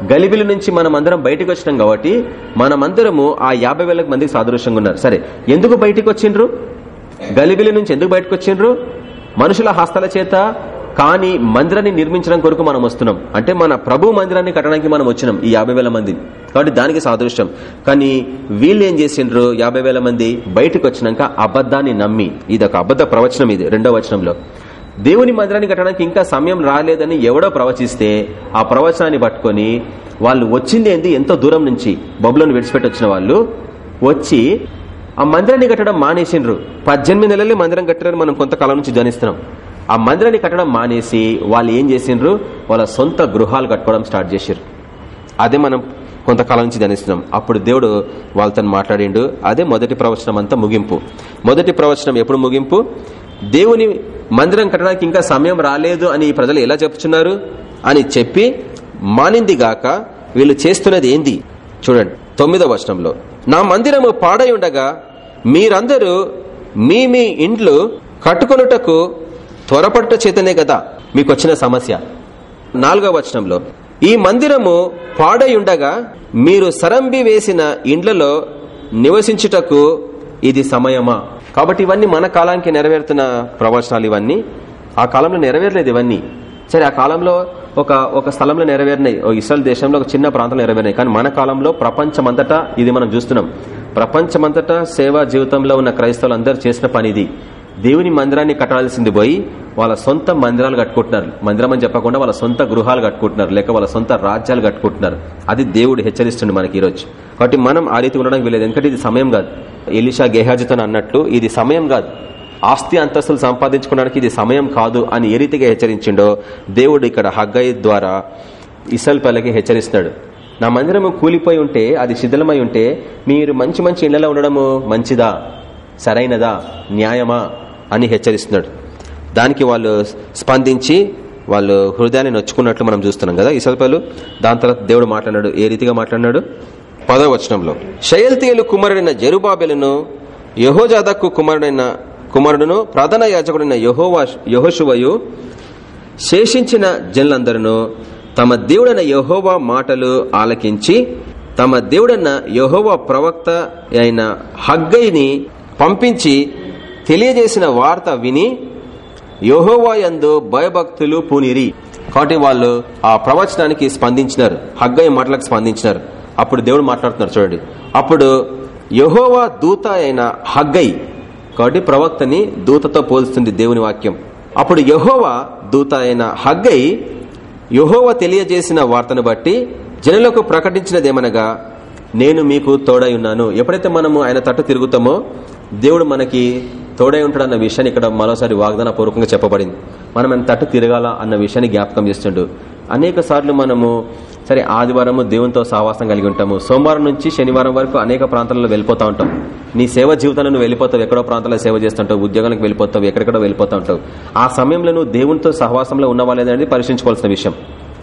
గలిబిలి నుంచి మనం అందరం బయటకు వచ్చినాం కాబట్టి మనమందరము ఆ యాభై వేల మందికి సాదృశ్యంగా ఉన్నారు. సరే ఎందుకు బయటికి వచ్చిండ్రు గలిబిలి నుంచి ఎందుకు బయటకు వచ్చిండ్రు మనుషుల హస్తాల చేత కానీ మందిరాన్ని నిర్మించడం కొరకు మనం వస్తున్నాం. అంటే మన ప్రభు మందిరాన్ని కట్టడానికి మనం వచ్చినాం ఈ యాభై వేల మంది. కాబట్టి దానికి సాదృశ్యం. కానీ వీళ్ళు ఏం చేసిండ్రు? యాభై వేల మంది బయటకు వచ్చినాక అబద్ధాన్ని నమ్మి ఇది ఒక అబద్ధ ప్రవచనం ఇది రెండో వచనంలో. దేవుని మందిరాన్ని కట్టడానికి ఇంకా సమయం రాలేదని ఎవడో ప్రవచిస్తే ఆ ప్రవచనాన్ని పట్టుకొని వాళ్ళు వచ్చింది ఏంది? ఎంతో దూరం నుంచి బబులను విడిచిపెట్టి వచ్చిన వాళ్ళు వచ్చి ఆ మందిరాన్ని కట్టడం మానేసిండ్రు. పద్దెనిమిది నెలలే మందిరం కట్టారని మనం కొంతకాలం నుంచి ధ్వనిస్తున్నాం ఆ మందిరాన్ని కట్టడం మానేసి వాళ్ళు ఏం చేసిండ్రు? వాళ్ళ సొంత గృహాలు కట్టుకోవడం స్టార్ట్ చేసారు అదే మనం కొంతకాలం నుంచి ధనిస్తున్నాం అప్పుడు దేవుడు వాళ్ళతో మాట్లాడిండు. అదే మొదటి ప్రవచనం అంతా ముగింపు. మొదటి ప్రవచనం ఎప్పుడు ముగింపు? దేవుని మందిరం కట్టడానికి ఇంకా సమయం రాలేదు అని ప్రజలు ఎలా చెప్తున్నారు అని చెప్పి మానింది గాక వీళ్ళు చేస్తున్నది ఏంది? చూడండి తొమ్మిదవ వచనంలో. నా మందిరము పాడై ఉండగా మీరందరూ మీ మీ ఇండ్లు కట్టుకొనుటకు త్వరపట్ట చేతనే కదా మీకు వచ్చిన సమస్య. నాలుగవ వచనంలో. ఈ మందిరము పాడై ఉండగా మీరు సరంబి వేసిన ఇండ్లలో నివసించుటకు ఇది సమయమా? కాబట్టి ఇవన్నీ మన కాలానికి నెరవేరుతున్న ప్రవచనాలు ఇవన్నీ. ఆ కాలంలో నెరవేరలేదు ఇవన్నీ. సరే ఆ కాలంలో ఒక ఒక స్థలంలో నెరవేరినాయి. ఇస్రాయల్ దేశంలో ఒక చిన్న ప్రాంతంలో నెరవేరినాయి. కానీ మన కాలంలో ప్రపంచమంతటా ఇది మనం చూస్తున్నాం. ప్రపంచమంతటా సేవా జీవితంలో ఉన్న క్రైస్తవులు చేసిన పని ఇది దేవుని మందిరాన్ని కట్టాల్సింది పోయి వాళ్ళ సొంత మందిరాలు కట్టుకుంటున్నారు. మందిరం అని చెప్పకుండా వాళ్ళ సొంత గృహాలు కట్టుకుంటున్నారు. లేక వాళ్ళ సొంత రాజ్యాలు కట్టుకుంటున్నారు. అది దేవుడు హెచ్చరిస్తుండే మనకి ఈరోజు. కాబట్టి మనం ఆ రీతి ఉండడానికి వెళ్ళేది ఎందుకంటే ఇది సమయం కాదు. ఎలిషా గేహాజితో అన్నట్లు ఇది సమయం కాదు. ఆస్తి అంతస్తులు సంపాదించుకోవడానికి ఇది సమయం కాదు అని ఏ రీతిగా హెచ్చరించిండో దేవుడు ఇక్కడ హగ్గయ్య ద్వారా ఇసల్ పల్లకి హెచ్చరిస్తున్నాడు. నా మందిరము కూలిపోయి ఉంటే అది శిథిలమై ఉంటే మీరు మంచి మంచి ఇళ్ళలో ఉండడము మంచిదా? సరైనదా? న్యాయమా? అని హెచ్చరిస్తున్నాడు. దానికి వాళ్ళు స్పందించి వాళ్ళు హృదయాన్ని నొచ్చుకున్నట్లు మనం చూస్తున్నాం కదా ఈ సల్పాలు దాని తర్వాత దేవుడు మాట్లాడాడు ఏ రీతిగా మాట్లాడినాడు? పదవచనంలో శయల్తీయులు కుమారుడైన జరుబాబెలను యహోజాదక్కు కుమారుడైన కుమారుడును ప్రధాన యాజకుడైన యహోవా యహోశువయు శేషించిన జనులందరూ తమ దేవుడైన యహోవా మాటలు ఆలకించి తమ దేవుడన్న యహోవా ప్రవక్త అయిన హగ్గైని పంపించి తెలియజేసిన వార్త విని యందు భయభక్తులు పూనిరి. కాబట్టి వాళ్ళు ఆ ప్రవచనానికి స్పందించినారు. హగ్గయ్య మాటలకు స్పందించినారు. అప్పుడు దేవుడు మాట్లాడుతున్నారు చూడండి. అప్పుడు యహోవా దూత అయిన హగ్గై కాబట్టి ప్రవక్తని దూతతో పోల్స్తుంది దేవుని వాక్యం. అప్పుడు యహోవా దూత అయిన హగ్గై యహోవ తెలియజేసిన వార్తను బట్టి జనులకు ప్రకటించినదేమనగా నేను మీకు తోడై ఉన్నాను. ఎప్పుడైతే మనము ఆయన తట్టు తిరుగుతామో దేవుడు మనకి తోడై ఉంటాడన్న విషయాన్ని ఇక్కడ మరోసారి వాగ్దాన పూర్వకంగా చెప్పబడింది. మనం ఎంత తట్టు తిరగాల అన్న విషయాన్ని జ్ఞాపకం చేస్తుండు. అనేక సార్లు మనము సరే ఆదివారము దేవునితో సహవాసం కలిగి ఉంటాము. సోమవారం నుంచి శనివారం వరకు అనేక ప్రాంతాలలో వెళ్ళిపోతా ఉంటాం. నీ సేవ జీవితంలో నువ్వు వెళ్ళిపోతావు ఎక్కడో ప్రాంతాల్లో సేవ చేస్తుంటావు ఉద్యోగానికి వెళ్ళిపోతావు ఎక్కడెక్కడో వెళ్ళిపోతూ ఉంటావు. ఆ సమయంలో నువ్వు దేవునితో సహవాసంలో ఉన్నవా లేదనేది పరిశీలించుకోవాల్సిన విషయం.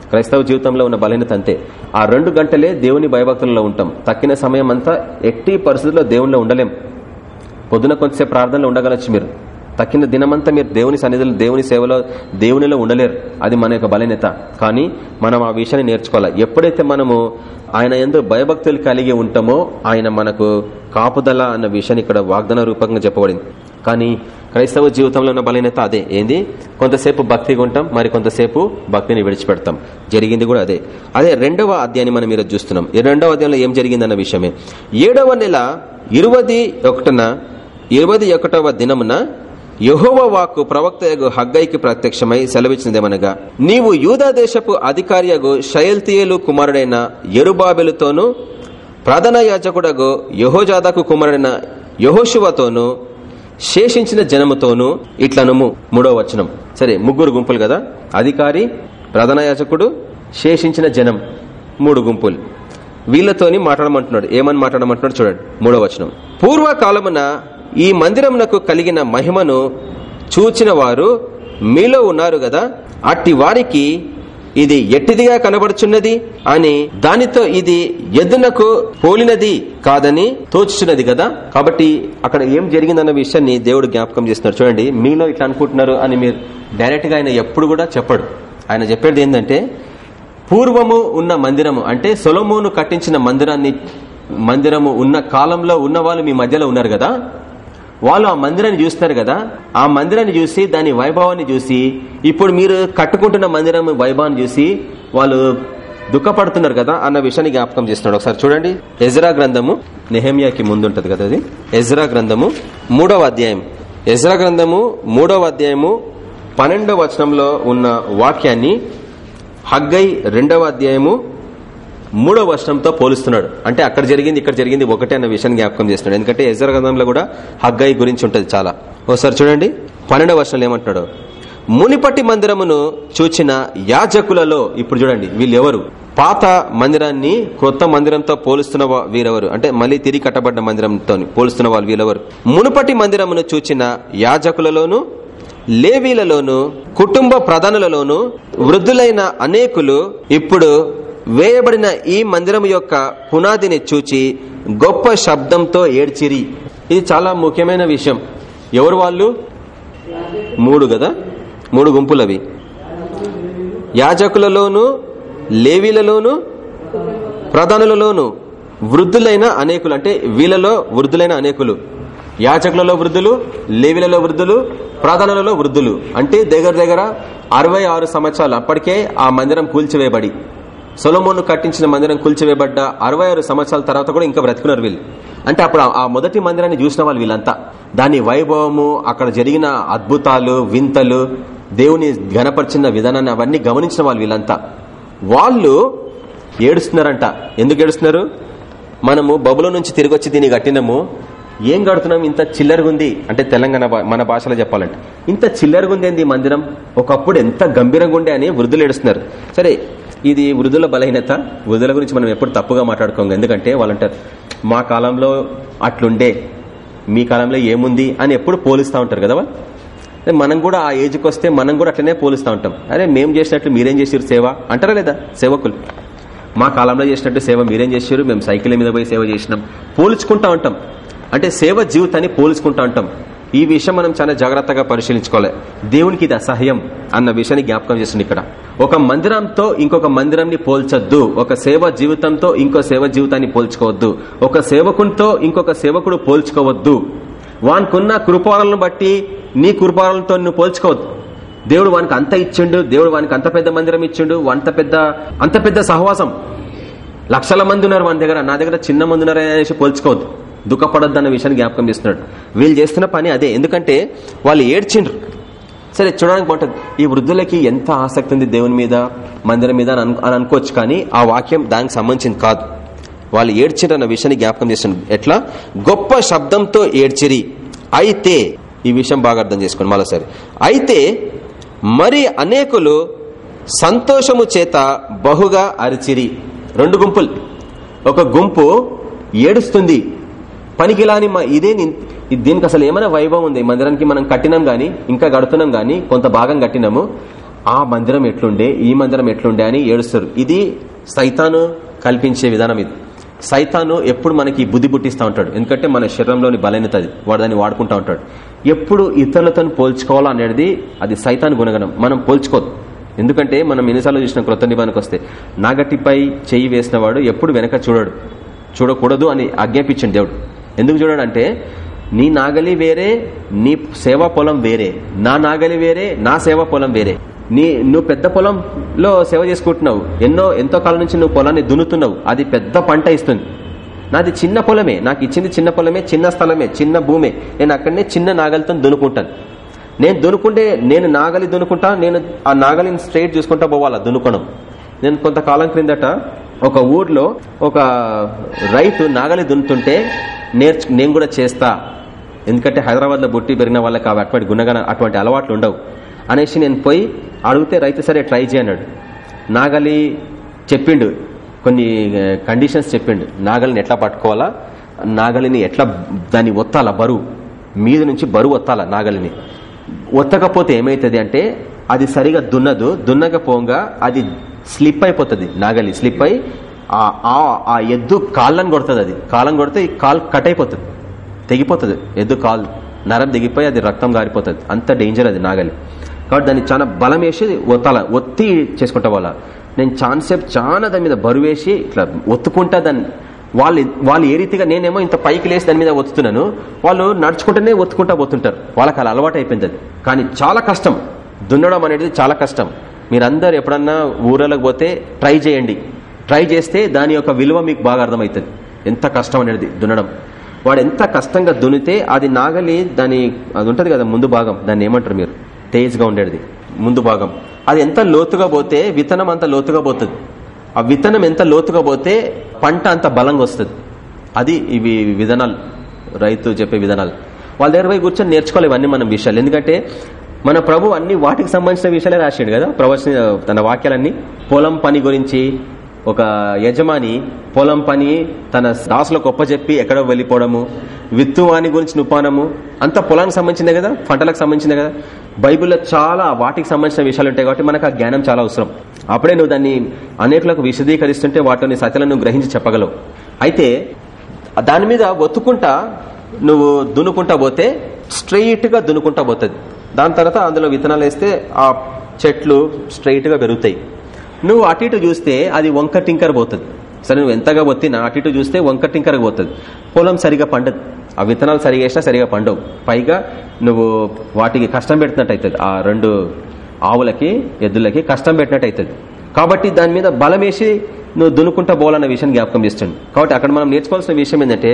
క్రైస్తవ జీవితంలో ఉన్న బలహీనత అంతే. ఆ రెండు గంటలే దేవుని భయభక్తుల్లో ఉంటాం. తక్కిన సమయం అంతా ఎట్టి పరిస్థితుల్లో దేవునిలో ఉండలేం. పొద్దున కొంతసేపు ప్రార్థనలో ఉండగలచ్చు మీరు. తక్కిన దినమంతా మీరు దేవుని సన్నిధిలో దేవుని సేవలో దేవునిలో ఉండలేరు. అది మన యొక్క బలహీనత. కానీ మనం ఆ విషయాన్ని నేర్చుకోవాలి. ఎప్పుడైతే మనము ఆయన ఎందు భయభక్తులు కలిగి ఉంటామో ఆయన మనకు కాపుదల అన్న విషయాన్ని ఇక్కడ వాగ్దాన రూపంగా చెప్పబడింది. కానీ క్రైస్తవ జీవితంలో ఉన్న బలహీనత అదే. ఏంది? కొంతసేపు భక్తిగా ఉంటాం మరి కొంతసేపు భక్తిని విడిచిపెడతాం. జరిగింది కూడా అదే. అదే రెండవ అధ్యాయాన్ని మనం మీరు చూస్తున్నాం. ఈ రెండవ అధ్యాయంలో ఏం జరిగిందన్న విషయమే. ఏడవ నెల ఇరవది ఒకటిన ఇరవై ఒకటవ దినమున యహోవ వాక్కు ప్రవక్త హగ్గైకి ప్రత్యక్షమై సెలవిచ్చినదేమనగా నీవు యూదా దేశపు అధికారియగు శయల్తీయులు కుమారుడైన ఎరుబాబెలుతోనూ ప్రధాన యాజకుడగు యహోజాదకు కుమారుడైన యహోశువతోనూ శేషించిన జనముతోనూ ఇట్లనుము. మూడో వచనం. సరే ముగ్గురు గుంపులు కదా? అధికారి ప్రధాన యాజకుడు శేషించిన జనం. మూడు గుంపులు. వీళ్ళతోని మాట్లాడమంటున్నాడు. ఏమని మాట్లాడమంటున్నాడు చూడండి. మూడో వచనం. పూర్వకాలమున ఈ మందిరమునకు కలిగిన మహిమను చూచిన వారు మీలో ఉన్నారు గదా? అట్టి వారికి ఇది ఎట్టిదిగా కనబడుచున్నది అని దానితో ఇది ఎద్దునకు పోలినది కాదని తోచుచున్నది కదా కాబట్టి అక్కడ ఏం జరిగిందన్న విషయాన్ని దేవుడు జ్ఞాపకం చేస్తున్నారు చూడండి మీలో ఇట్లా అనుకుంటున్నారు అని మీరు డైరెక్ట్గా ఆయన ఎప్పుడు కూడా చెప్పడు. ఆయన చెప్పేది ఏంటంటే పూర్వము ఉన్న మందిరము అంటే సొలమోను కట్టించిన మందిరాన్ని మందిరము ఉన్న కాలంలో ఉన్న వాళ్ళు మీ మధ్యలో ఉన్నారు కదా వాళ్ళు ఆ మందిరాన్ని చూస్తున్నారు కదా ఆ మందిరాన్ని చూసి దాని వైభవాన్ని చూసి ఇప్పుడు మీరు కట్టుకుంటున్న మందిరం వైభవాన్ని చూసి వాళ్ళు దుఃఖపడుతున్నారు కదా అన్న విషయాన్ని జ్ఞాపకం చేస్తున్నాడు. ఒకసారి చూడండి. ఎజ్రా గ్రంథము నెహమియాకి ముందుంటది కదా అది. ఎజ్రా గ్రంథము మూడవ అధ్యాయం. ఎజ్రా గ్రంథము మూడవ అధ్యాయము పన్నెండవ వచనంలో ఉన్న వాక్యాన్ని హగ్గై రెండవ అధ్యాయము మూడో వర్షంతో పోలుస్తున్నాడు. అంటే అక్కడ జరిగింది ఇక్కడ జరిగింది ఒకటే అన్న విషయాన్ని జ్ఞాపకం చేస్తున్నాడు. ఎందుకంటే ఎజర కూడా హగ్గాయి గురించి ఉంటుంది చాలా. ఒకసారి చూడండి. పన్నెండవ వర్షంలో ఏమంటున్నాడు? మునిపట్టి మందిరమును చూచిన యాజకులలో ఇప్పుడు చూడండి వీళ్ళెవరు? పాత మందిరాన్ని కొత్త మందిరంతో పోలుస్తున్న వీరెవరు? అంటే మళ్ళీ తిరిగి కట్టబడ్డ మందిరంతో పోలుస్తున్న వాళ్ళు వీరెవరు మునుపటి మందిరమును చూచిన యాజకులలోను లేవీలలోను కుటుంబ ప్రధానులలోను వృద్ధులైన అనేకులు ఇప్పుడు వేయబడిన ఈ మందిరం యొక్క పునాదిని చూచి గొప్ప శబ్దంతో ఏడ్చిరి. ఇది చాలా ముఖ్యమైన విషయం. ఎవరు వాళ్ళు? మూడు కదా? మూడు గుంపులవి. యాజకులలోను లేవీలలోను ప్రధానులలోను వృద్ధులైన అనేకులు. అంటే వీళ్ళలో వృద్ధులైన అనేకులు. యాచకులలో వృద్ధులు లేవిలలో వృద్ధులు ప్రధానులలో వృద్ధులు. అంటే దగ్గర దగ్గర అరవై సంవత్సరాలు. అప్పటికే ఆ మందిరం కూల్చివేయబడి. సొలమోను కట్టించిన మందిరం కూల్చివేయబడ్డ అరవై ఆరు సంవత్సరాల తర్వాత కూడా ఇంకా బ్రతుకున్నారు వీళ్ళు. అంటే అప్పుడు ఆ మొదటి మందిరాన్ని చూసిన వాళ్ళు వీళ్ళంతా. దాని వైభవము అక్కడ జరిగిన అద్భుతాలు వింతలు దేవుని ఘనపరిచిన విధానాన్ని అవన్నీ గమనించిన వాళ్ళు వీళ్ళంతా. వాళ్ళు ఏడుస్తున్నారంట. ఎందుకు ఏడుస్తున్నారు? మనము బబులో నుంచి తిరిగి వచ్చి దీన్ని కట్టినము. ఏం కడుతున్నాం? ఇంత చిల్లరగుంది. అంటే తెలంగాణ భా- మన భాషలో చెప్పాలంటే. ఇంత చిల్లరగుంది ఏంది ఈ మందిరం? ఒకప్పుడు ఎంత గంభీరంగా ఉండే అని వృద్ధులు ఏడుస్తున్నారు. సరే ఇది వృద్ధుల బలహీనత. వృద్ధుల గురించి మనం ఎప్పుడు తప్పుగా మాట్లాడుకోం ఎందుకంటే వాళ్ళంటారు మా కాలంలో అట్లుండే మీ కాలంలో ఏముంది అని ఎప్పుడు పోలిస్తూ ఉంటారు కదా వాళ్ళు. మనం కూడా ఆ ఏజ్కి వస్తే మనం కూడా అట్లనే పోలిస్తూ ఉంటాం. అరే మేము చేసినట్లు మీరేం చేసారు సేవ? అంటారా లేదా? సేవకులు. మా కాలంలో చేసినట్టు సేవ మీరేం చేశారు మేము సైకిల్ మీద పోయి సేవ చేసినాం. పోల్చుకుంటా ఉంటాం. అంటే సేవ జీవితాన్ని పోల్చుకుంటా ఉంటాం. ఈ విషయం మనం చాలా జాగ్రత్తగా పరిశీలించుకోవాలి. దేవునికి ఇది అసహ్యం అన్న విషయాన్ని జ్ఞాపకం చేస్తుంది ఇక్కడ. ఒక మందిరంతో ఇంకొక మందిరంని పోల్చొద్దు. ఒక సేవ జీవితంతో ఇంకో సేవ జీవితాన్ని పోల్చుకోవద్దు. ఒక సేవకునితో ఇంకొక సేవకుడు పోల్చుకోవద్దు. వానికున్న కృపాలను బట్టి నీ కృపాలతో నువ్వు పోల్చుకోవద్దు. దేవుడు వానికి అంత ఇచ్చిండు. దేవుడు వానికి అంత పెద్ద మందిరం ఇచ్చిండు. అంత పెద్ద అంత పెద్ద సహవాసం. లక్షల మంది ఉన్నారు మన దగ్గర. నా దగ్గర చిన్న మంది ఉన్నారు అనేసి పోల్చుకోవద్దు. దుఃఖపడొద్దు అన్న విషయాన్ని జ్ఞాపకం చేస్తున్నాడు. వీళ్ళు చేస్తున్న పని అదే. ఎందుకంటే వాళ్ళు ఏడ్చిండ్రు. సరే చూడడానికి బాగుంటుంది. ఈ వృద్ధులకి ఎంత ఆసక్తి ఉంది దేవుని మీద మందిరం మీద అని అను- అని అనుకోవచ్చు కానీ ఆ వాక్యం దానికి సంబంధించింది కాదు. వాళ్ళు ఏడ్చిండ్రున్న విషయాన్ని జ్ఞాపకం చేస్తున్నారు ఎట్లా? గొప్ప శబ్దంతో ఏడ్చిరి. అయితే ఈ విషయం బాగా అర్థం చేసుకోండి సరే అయితే మరి అనేకులు సంతోషము చేత బహుగా అరిచిరి. రెండు గుంపులు. ఒక గుంపు ఏడుస్తుంది పనికిలాని మా ఇదే ని- దీనికి అసలు ఏమైనా వైభవం ఉంది? మందిరానికి మనం కట్టినాం గాని ఇంకా కడుతున్నాం గాని కొంత భాగం కట్టినాము. ఆ మందిరం ఎట్లుండే? ఈ మందిరం ఎట్లుండే అని ఏడుస్తారు. ఇది సైతాను కల్పించే విధానం ఇది. సైతాను ఎప్పుడు మనకి బుద్ధి పుట్టిస్తూ ఉంటాడు. ఎందుకంటే మన శరీరంలోని బలైనత అది. వాడు దాన్ని వాడుకుంటా ఉంటాడు. ఎప్పుడు ఇతరులతో పోల్చుకోవాలా అనేది అది సైతాను గుణగణం. మనం పోల్చుకోదు. ఎందుకంటే మనం ఎన్నిసార్లు చూసిన క్రొత్త నిబంధనకు వస్తే. నాగటిపై చేయి వేసిన వాడు ఎప్పుడు వెనక చూడడు. చూడకూడదు అని ఆజ్ఞాపించండి దేవుడు. ఎందుకు చూడాలంటే అంటే నీ నాగలి వేరే నీ సేవా పొలం వేరే. నా నాగలి వేరే నా సేవా పొలం వేరే. నీ నువ్వు పెద్ద పొలంలో సేవ చేసుకుంటున్నావు. ఎన్నో ఎంతో కాలం నుంచి నువ్వు పొలాన్ని దున్నుతున్నావు. అది పెద్ద పంట ఇస్తుంది. నాది చిన్న పొలమే. నాకు ఇచ్చింది చిన్న పొలమే చిన్న స్థలమే చిన్న భూమే. నేను అక్కడనే చిన్న నాగలితో దున్నుకుంటాను. నేను దున్నుకుంటే నేను నాగలి దునుకుంటా నేను ఆ నాగలిని స్ట్రైట్ చూసుకుంటా పోవాలా దున్నుకోవడం. నేను కొంతకాలం క్రిందట ఒక ఊర్లో ఒక రైతు నాగలి దున్నుతుంటే నేర్చు నేను కూడా చేస్తా. ఎందుకంటే హైదరాబాద్లో బుట్టి పెరిగిన వాళ్ళకి అవి అటువంటి గుణగణ అటువంటి అలవాట్లు ఉండవు. అనేసి నేను పోయి అడిగితే రైతు సరే ట్రై చేయన్నాడు నాగలి చెప్పిండు. కొన్ని కండిషన్స్ చెప్పిండు. నాగలిని ఎట్లా పట్టుకోవాలా? నాగలిని ఎట్లా దాన్ని ఒత్తాలా? బరువు. మీద నుంచి బరువు ఒత్తాలా నాగలిని? ఒత్తకపోతే ఏమైతుంది అంటే అది సరిగా దున్నదు. దున్నకపోగా అది స్లిప్ అయిపోతుంది నాగలి స్లిప్ అయి ఆ- ఎద్దు కాళ్ళని కొడుతుంది అది. కాళ్ళని కొడితే కాల్ కట్ అయిపోతుంది తెగిపోతుంది. ఎద్దు కాల్ నరం దిగిపోయి అది రక్తం గారిపోతుంది. అంత డేంజర్ అది నాగలి. కాబట్టి దాన్ని చాలా బలం వేసి ఒత్తాల ఒత్తి చేసుకుంటా వాళ్ళ నేను చాలాసేపు చాలా దాని మీద బరువు వేసి ఇట్లా ఒత్తుకుంటా దాన్ని. వాళ్ళు వాళ్ళు ఏ రీతిగా నేనేమో ఇంత పైకి లేసి దాని మీద ఒత్తుతున్నాను వాళ్ళు నడుచుకుంటూనే ఒత్తుకుంటా పోతుంటారు. వాళ్ళకి అలా అలవాటు అయిపోయింది కానీ చాలా కష్టం. దున్నడం అనేది చాలా కష్టం. మీరందరూ ఎప్పుడన్నా ఊరలకు పోతే ట్రై చేయండి. ట్రై చేస్తే దాని యొక్క విలువ మీకు బాగా అర్థమవుతుంది. ఎంత కష్టం అనేది దున్నడం. వాడు ఎంత కష్టంగా దున్నితే అది నాగలి దాని అది ఉంటుంది కదా ముందు భాగం దాన్ని ఏమంటారు మీరు? తేజ్గా ఉండేది ముందు భాగం. అది ఎంత లోతుగా పోతే విత్తనం అంత లోతుగా పోతుంది. ఆ విత్తనం ఎంత లోతుగా పోతే పంట అంత బలంగా వస్తుంది. అది ఇవి విధానాలు రైతు చెప్పే విధానాలు. వాళ్ళ దగ్గర పోయి కూర్చొని నేర్చుకోవాలి ఇవన్నీ మనం విషయాలు. ఎందుకంటే మన ప్రభు అన్ని వాటికి సంబంధించిన విషయాలే రాశాడు కదా? ప్రవచన తన వాక్యాలన్నీ. పొలం పని గురించి ఒక యజమాని పొలం పని తన దాసులకు ఒప్పచెప్పి ఎక్కడో వెళ్ళిపోవడము విత్తువాని గురించి నుపానము అంత పొలానికి సంబంధించిందే కదా? పంటలకు సంబంధించిందే కదా? బైబిల్లో చాలా వాటికి సంబంధించిన విషయాలు ఉంటాయి కాబట్టి మనకు ఆ జ్ఞానం చాలా అవసరం. అప్పుడే నువ్వు దాన్ని అనేకులకు విశదీకరిస్తుంటే వాటిని సత్యలను గ్రహించి చెప్పగలవు. అయితే దాని మీద ఒత్తుకుంటా నువ్వు దున్నుకుంటా పోతే స్ట్రెయిట్గా దున్నుకుంటా పోతుంది. దాని తర్వాత అందులో విత్తనాలు వేస్తే ఆ చెట్లు స్ట్రెయిట్గా పెరుగుతాయి. నువ్వు అటు ఇటు చూస్తే అది వంక టింకర్ పోతుంది. సరే నువ్వు ఎంతగా ఒత్తినా అటు ఇటు చూస్తే వంక టింకర్ పోతుంది. పొలం సరిగా పండదు. ఆ విత్తనాలు సరిగా వేసినా సరిగా పండవు. పైగా నువ్వు వాటికి కష్టం పెట్టినట్టు అవుతుంది ఆ రెండు ఆవులకి ఎద్దులకి కష్టం పెట్టినట్టు అవుతుంది కాబట్టి దాని మీద బలం వేసి నువ్వు దున్నుకుంటా పోవాలన్న విషయం జ్ఞాపకం చేస్తుంది కాబట్టి అక్కడ మనం నేర్చుకోవాల్సిన విషయం ఏంటంటే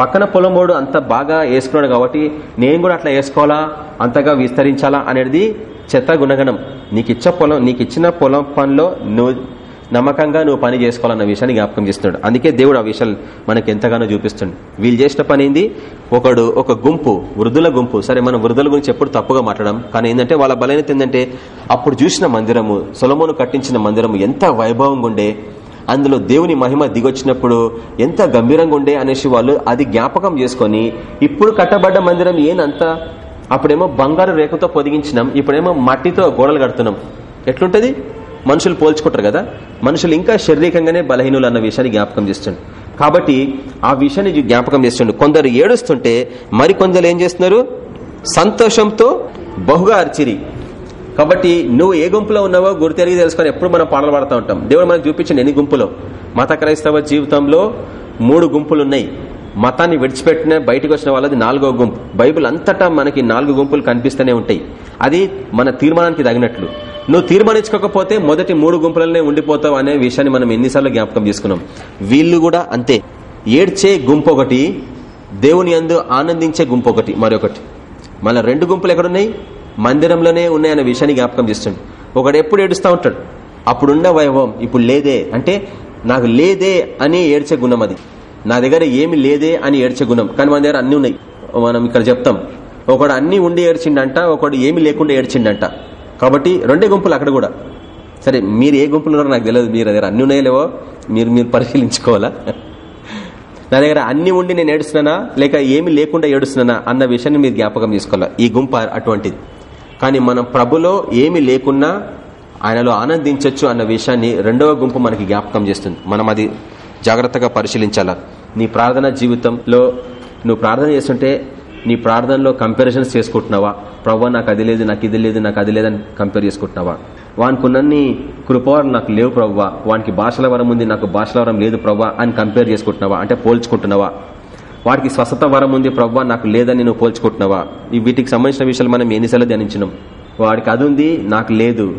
పక్కన పొలంబోడు అంత బాగా వేసుకున్నాడు కాబట్టి నేను కూడా అట్లా వేసుకోవాలా? అంతగా విస్తరించాలా అనేది చెత్త గుణగణం. నీకు ఇచ్చే పొలం నీకు ఇచ్చిన పొలం పనిలో నువ్వు నమ్మకంగా నువ్వు పని చేసుకోవాలన్న విషయాన్ని జ్ఞాపకం చేస్తున్నాడు. అందుకే దేవుడు ఆ విషయాలు మనకు ఎంతగానో చూపిస్తుంది వీళ్ళు చేసిన పని ఏంది? ఒకడు ఒక గుంపు వృద్ధుల గుంపు. సరే మనం వృద్ధుల గురించి ఎప్పుడు తప్పుగా మాట్లాడడం. కానీ ఏంటంటే వాళ్ళ బలైనత ఏంటంటే అప్పుడు చూసిన మందిరము సొలమోను కట్టించిన మందిరము ఎంత వైభవంగా ఉండే అందులో దేవుని మహిమ దిగొచ్చినప్పుడు ఎంత గంభీరంగా ఉండే అనేసి వాళ్ళు అది జ్ఞాపకం చేసుకొని ఇప్పుడు కట్టబడ్డ మందిరం ఏనంత? అప్పుడేమో బంగారు రేఖతో పొదిగించినాం ఇప్పుడేమో మట్టితో గోడలు కడుతున్నాం. ఎట్లుంటది? మనుషులు పోల్చుకుంటారు కదా? మనుషులు ఇంకా శారీరకంగానే బలహీనులు అన్న విషయాన్ని జ్ఞాపకం చేస్తుండు. కాబట్టి ఆ విషయాన్ని జ్ఞాపకం చేస్తుండు. కొందరు ఏడుస్తుంటే మరికొందరు ఏం చేస్తున్నారు? సంతోషంతో బహుగా అర్చిరి. కాబట్టి నువ్వు ఏ గుంపులో ఉన్నావో గురి తిరిగి తెలుసుకొని ఎప్పుడు మనం పాటలు పాడుతూ ఉంటాం. దేవుడు మనకు చూపించండి ఎన్ని గుంపులో? మత క్రైస్తవ జీవితంలో మూడు గుంపులు ఉన్నాయి మతాన్ని విడిచిపెట్టిన బయటకు వచ్చిన వాళ్ళది నాలుగో గుంపు. బైబిల్ అంతటా మనకి నాలుగు గుంపులు కనిపిస్తూనే ఉంటాయి. అది మన తీర్మానానికి తగినట్లు. నువ్వు తీర్మానించుకోకపోతే మొదటి మూడు గుంపులనే ఉండిపోతావు అనే విషయాన్ని మనం ఎన్నిసార్లు జ్ఞాపకం తీసుకున్నాం వీళ్ళు కూడా అంతే. ఏడ్చే గుంపు ఒకటి దేవుని అందు ఆనందించే గుంపు ఒకటి మరొకటి. మళ్ళీ రెండు గుంపులు ఎక్కడున్నాయి? మందిరంలోనే ఉన్నాయన్న విషయాన్ని జ్ఞాపకం చేస్తుండు. ఒకడు ఎప్పుడు ఏడుస్తూ ఉంటాడు? అప్పుడున్న వైభవం ఇప్పుడు లేదే. అంటే నాకు లేదే అని ఏడ్చే గుణం అది. నా దగ్గర ఏమి లేదే అని ఏడ్చే గుణం. కానీ మన దగ్గర అన్ని ఉన్నాయి. మనం ఇక్కడ చెప్తాం. ఒకడు అన్ని ఉండి ఏడ్చిండంట ఒకడు ఏమి లేకుండా ఏడ్చిండంట. కాబట్టి రెండే గుంపులు అక్కడ కూడా. సరే మీరు ఏ గుంపులు ఉన్నారో నాకు తెలియదు. మీరు దగ్గర అన్ని ఉన్నాయో లేవో మీరు మీరు పరిశీలించుకోవాలా? నా దగ్గర అన్ని ఉండి నేను ఏడుస్తున్నానా? లేక ఏమి లేకుండా ఏడుస్తున్నానా? అన్న విషయాన్ని మీరు జ్ఞాపకం చేసుకోవాలా? ఈ గుంపు అటువంటిది. కానీ మనం ప్రభులో ఏమి లేకున్నా ఆయనలో ఆనందించవచ్చు అన్న విషయాన్ని రెండవ గుంపు మనకి జ్ఞాపకం చేస్తుంది. మనం అది జాగ్రత్తగా పరిశీలించాల? నీ ప్రార్థన జీవితంలో నువ్వు ప్రార్థన చేస్తుంటే నీ ప్రార్థనలో కంపారిజన్స్ చేసుకుంటున్నావా? ప్రవ్వా నాకు అది లేదు నాకు ఇది లేదు నాకు అది లేదని కంపేర్ చేసుకుంటున్నావా? వానికి ఉన్నన్ని కృపవరం నాకు లేవు ప్రవ్వా. వానికి భాషల వరం ఉంది నాకు భాషల వరం లేదు ప్రవ్వా అని కంపేర్ చేసుకుంటున్నావా? అంటే పోల్చుకుంటున్నావా? వాడికి స్వస్థత వరం ఉంది ప్రవ్వా నాకు లేదని నువ్వు పోల్చుకుంటున్నావా? ఈ వీటికి సంబంధించిన విషయాలు మనం ఎన్నిసార్లు ధ్యానించినాం. వాడికి అది ఉంది నాకు లేదు.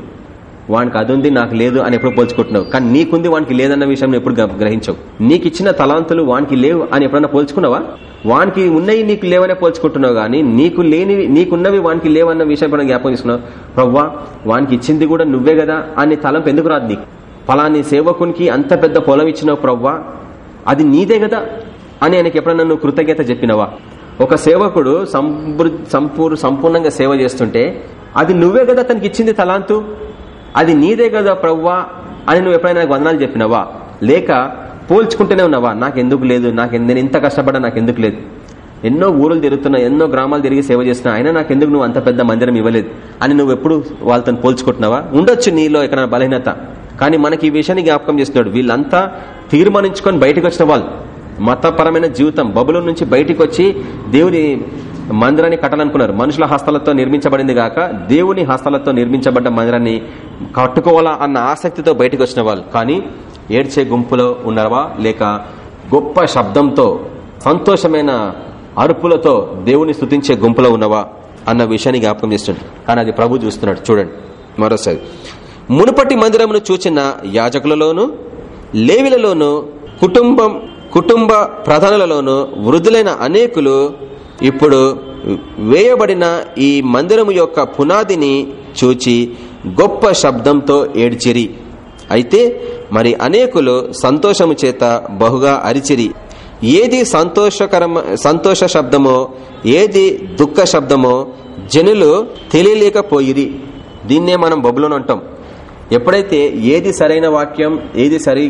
వానికి అది ఉంది నాకు లేదు అని ఎప్పుడు పోల్చుకుంటున్నావు. కానీ నీకుంది వానికి లేదన్న విషయం ఎప్పుడు గ్రహించవు. నీకు ఇచ్చిన తలాంతులు వానికి లేవు అని ఎప్పుడన్నా పోల్చుకున్నావా? వానికి ఉన్నవి నీకు లేవనే పోల్చుకుంటున్నావు కానీ నీకు లేని నీకున్నవి వానికి లేవన్న విషయం ఎప్పుడైనా జ్ఞాపకం చేసుకున్నావు? ప్రవ్వా వానికి ఇచ్చింది కూడా నువ్వే కదా అని తలంపు ఎందుకు రాదు నీకు? ఫలాని సేవకునికి అంత పెద్ద పొలం ఇచ్చినావు ప్రవ్వా. అది నీదే కదా. అని ఆయనకి ఎప్పుడన్నా నువ్వు కృతజ్ఞత చెప్పినవా? ఒక సేవకుడు సంపూర్ సంపూర్ణంగా సేవ చేస్తుంటే అది నువ్వే కదా తనకి ఇచ్చింది తలాంతు? అది నీదే కదా ప్రవ్వా? అని నువ్వు ఎప్పుడైనా వందనాలు చెప్పినవా? లేక పోల్చుకుంటూనే ఉన్నావా? నాకెందుకు లేదు నాకు నేను ఇంత కష్టపడ్డా నాకు ఎందుకు లేదు. ఎన్నో ఊరులు తిరుగుతున్నా ఎన్నో గ్రామాలు తిరిగి సేవ చేస్తున్నా అయినా నాకెందుకు నువ్వు అంత పెద్ద మందిరం ఇవ్వలేదు? అని నువ్వు ఎప్పుడు వాళ్ళతో పోల్చుకుంటున్నావా? ఉండొచ్చు నీలో ఇక్కడ బలహీనత. కానీ మనకి ఈ విషయాన్ని జ్ఞాపకం చేస్తున్నాడు. వీళ్ళంతా తీర్మానించుకొని బయటకు వచ్చిన వాళ్ళు. మతపరమైన జీవితం. బబుల నుంచి బయటికి వచ్చి దేవుని మందిరాన్ని కట్టాలనుకున్నారు. మనుషుల హస్తాలతో నిర్మించబడింది గాక దేవుని హస్తాలతో నిర్మించబడ్డ మందిరాన్ని కట్టుకోవాలా అన్న ఆసక్తితో బయటకు వచ్చిన వాళ్ళు. కానీ ఏడ్చే గుంపులో ఉన్నారవా లేక గొప్ప శబ్దంతో సంతోషమైన అరుపులతో దేవుని స్థుతించే గుంపులో ఉన్నవా? అన్న విషయాన్ని జ్ఞాపకం చేస్తుంది కానీ అది ప్రభు చూస్తున్నాడు. చూడండి మరోసారి. మునుపటి మందిరమును చూచిన యాజకులలోను లేవిలలోను కుటుంబం కుటుంబ ప్రధానులలోనూ వృద్ధులైన అనేకులు ఇప్పుడు వేయబడిన ఈ మందిరము యొక్క పునాదిని చూచి గొప్ప శబ్దంతో ఏడ్చిరి. అయితే మరి అనేకులు సంతోషము చేత బహుగా అరిచిరి. ఏది సంతోషకరమ సంతోష శబ్దమో ఏది దుఃఖ శబ్దమో జనులు తెలియలేకపోయిరి. దీన్నే మనం బబులోని అంటాం. ఎప్పుడైతే ఏది సరైన వాక్యం ఏది సరి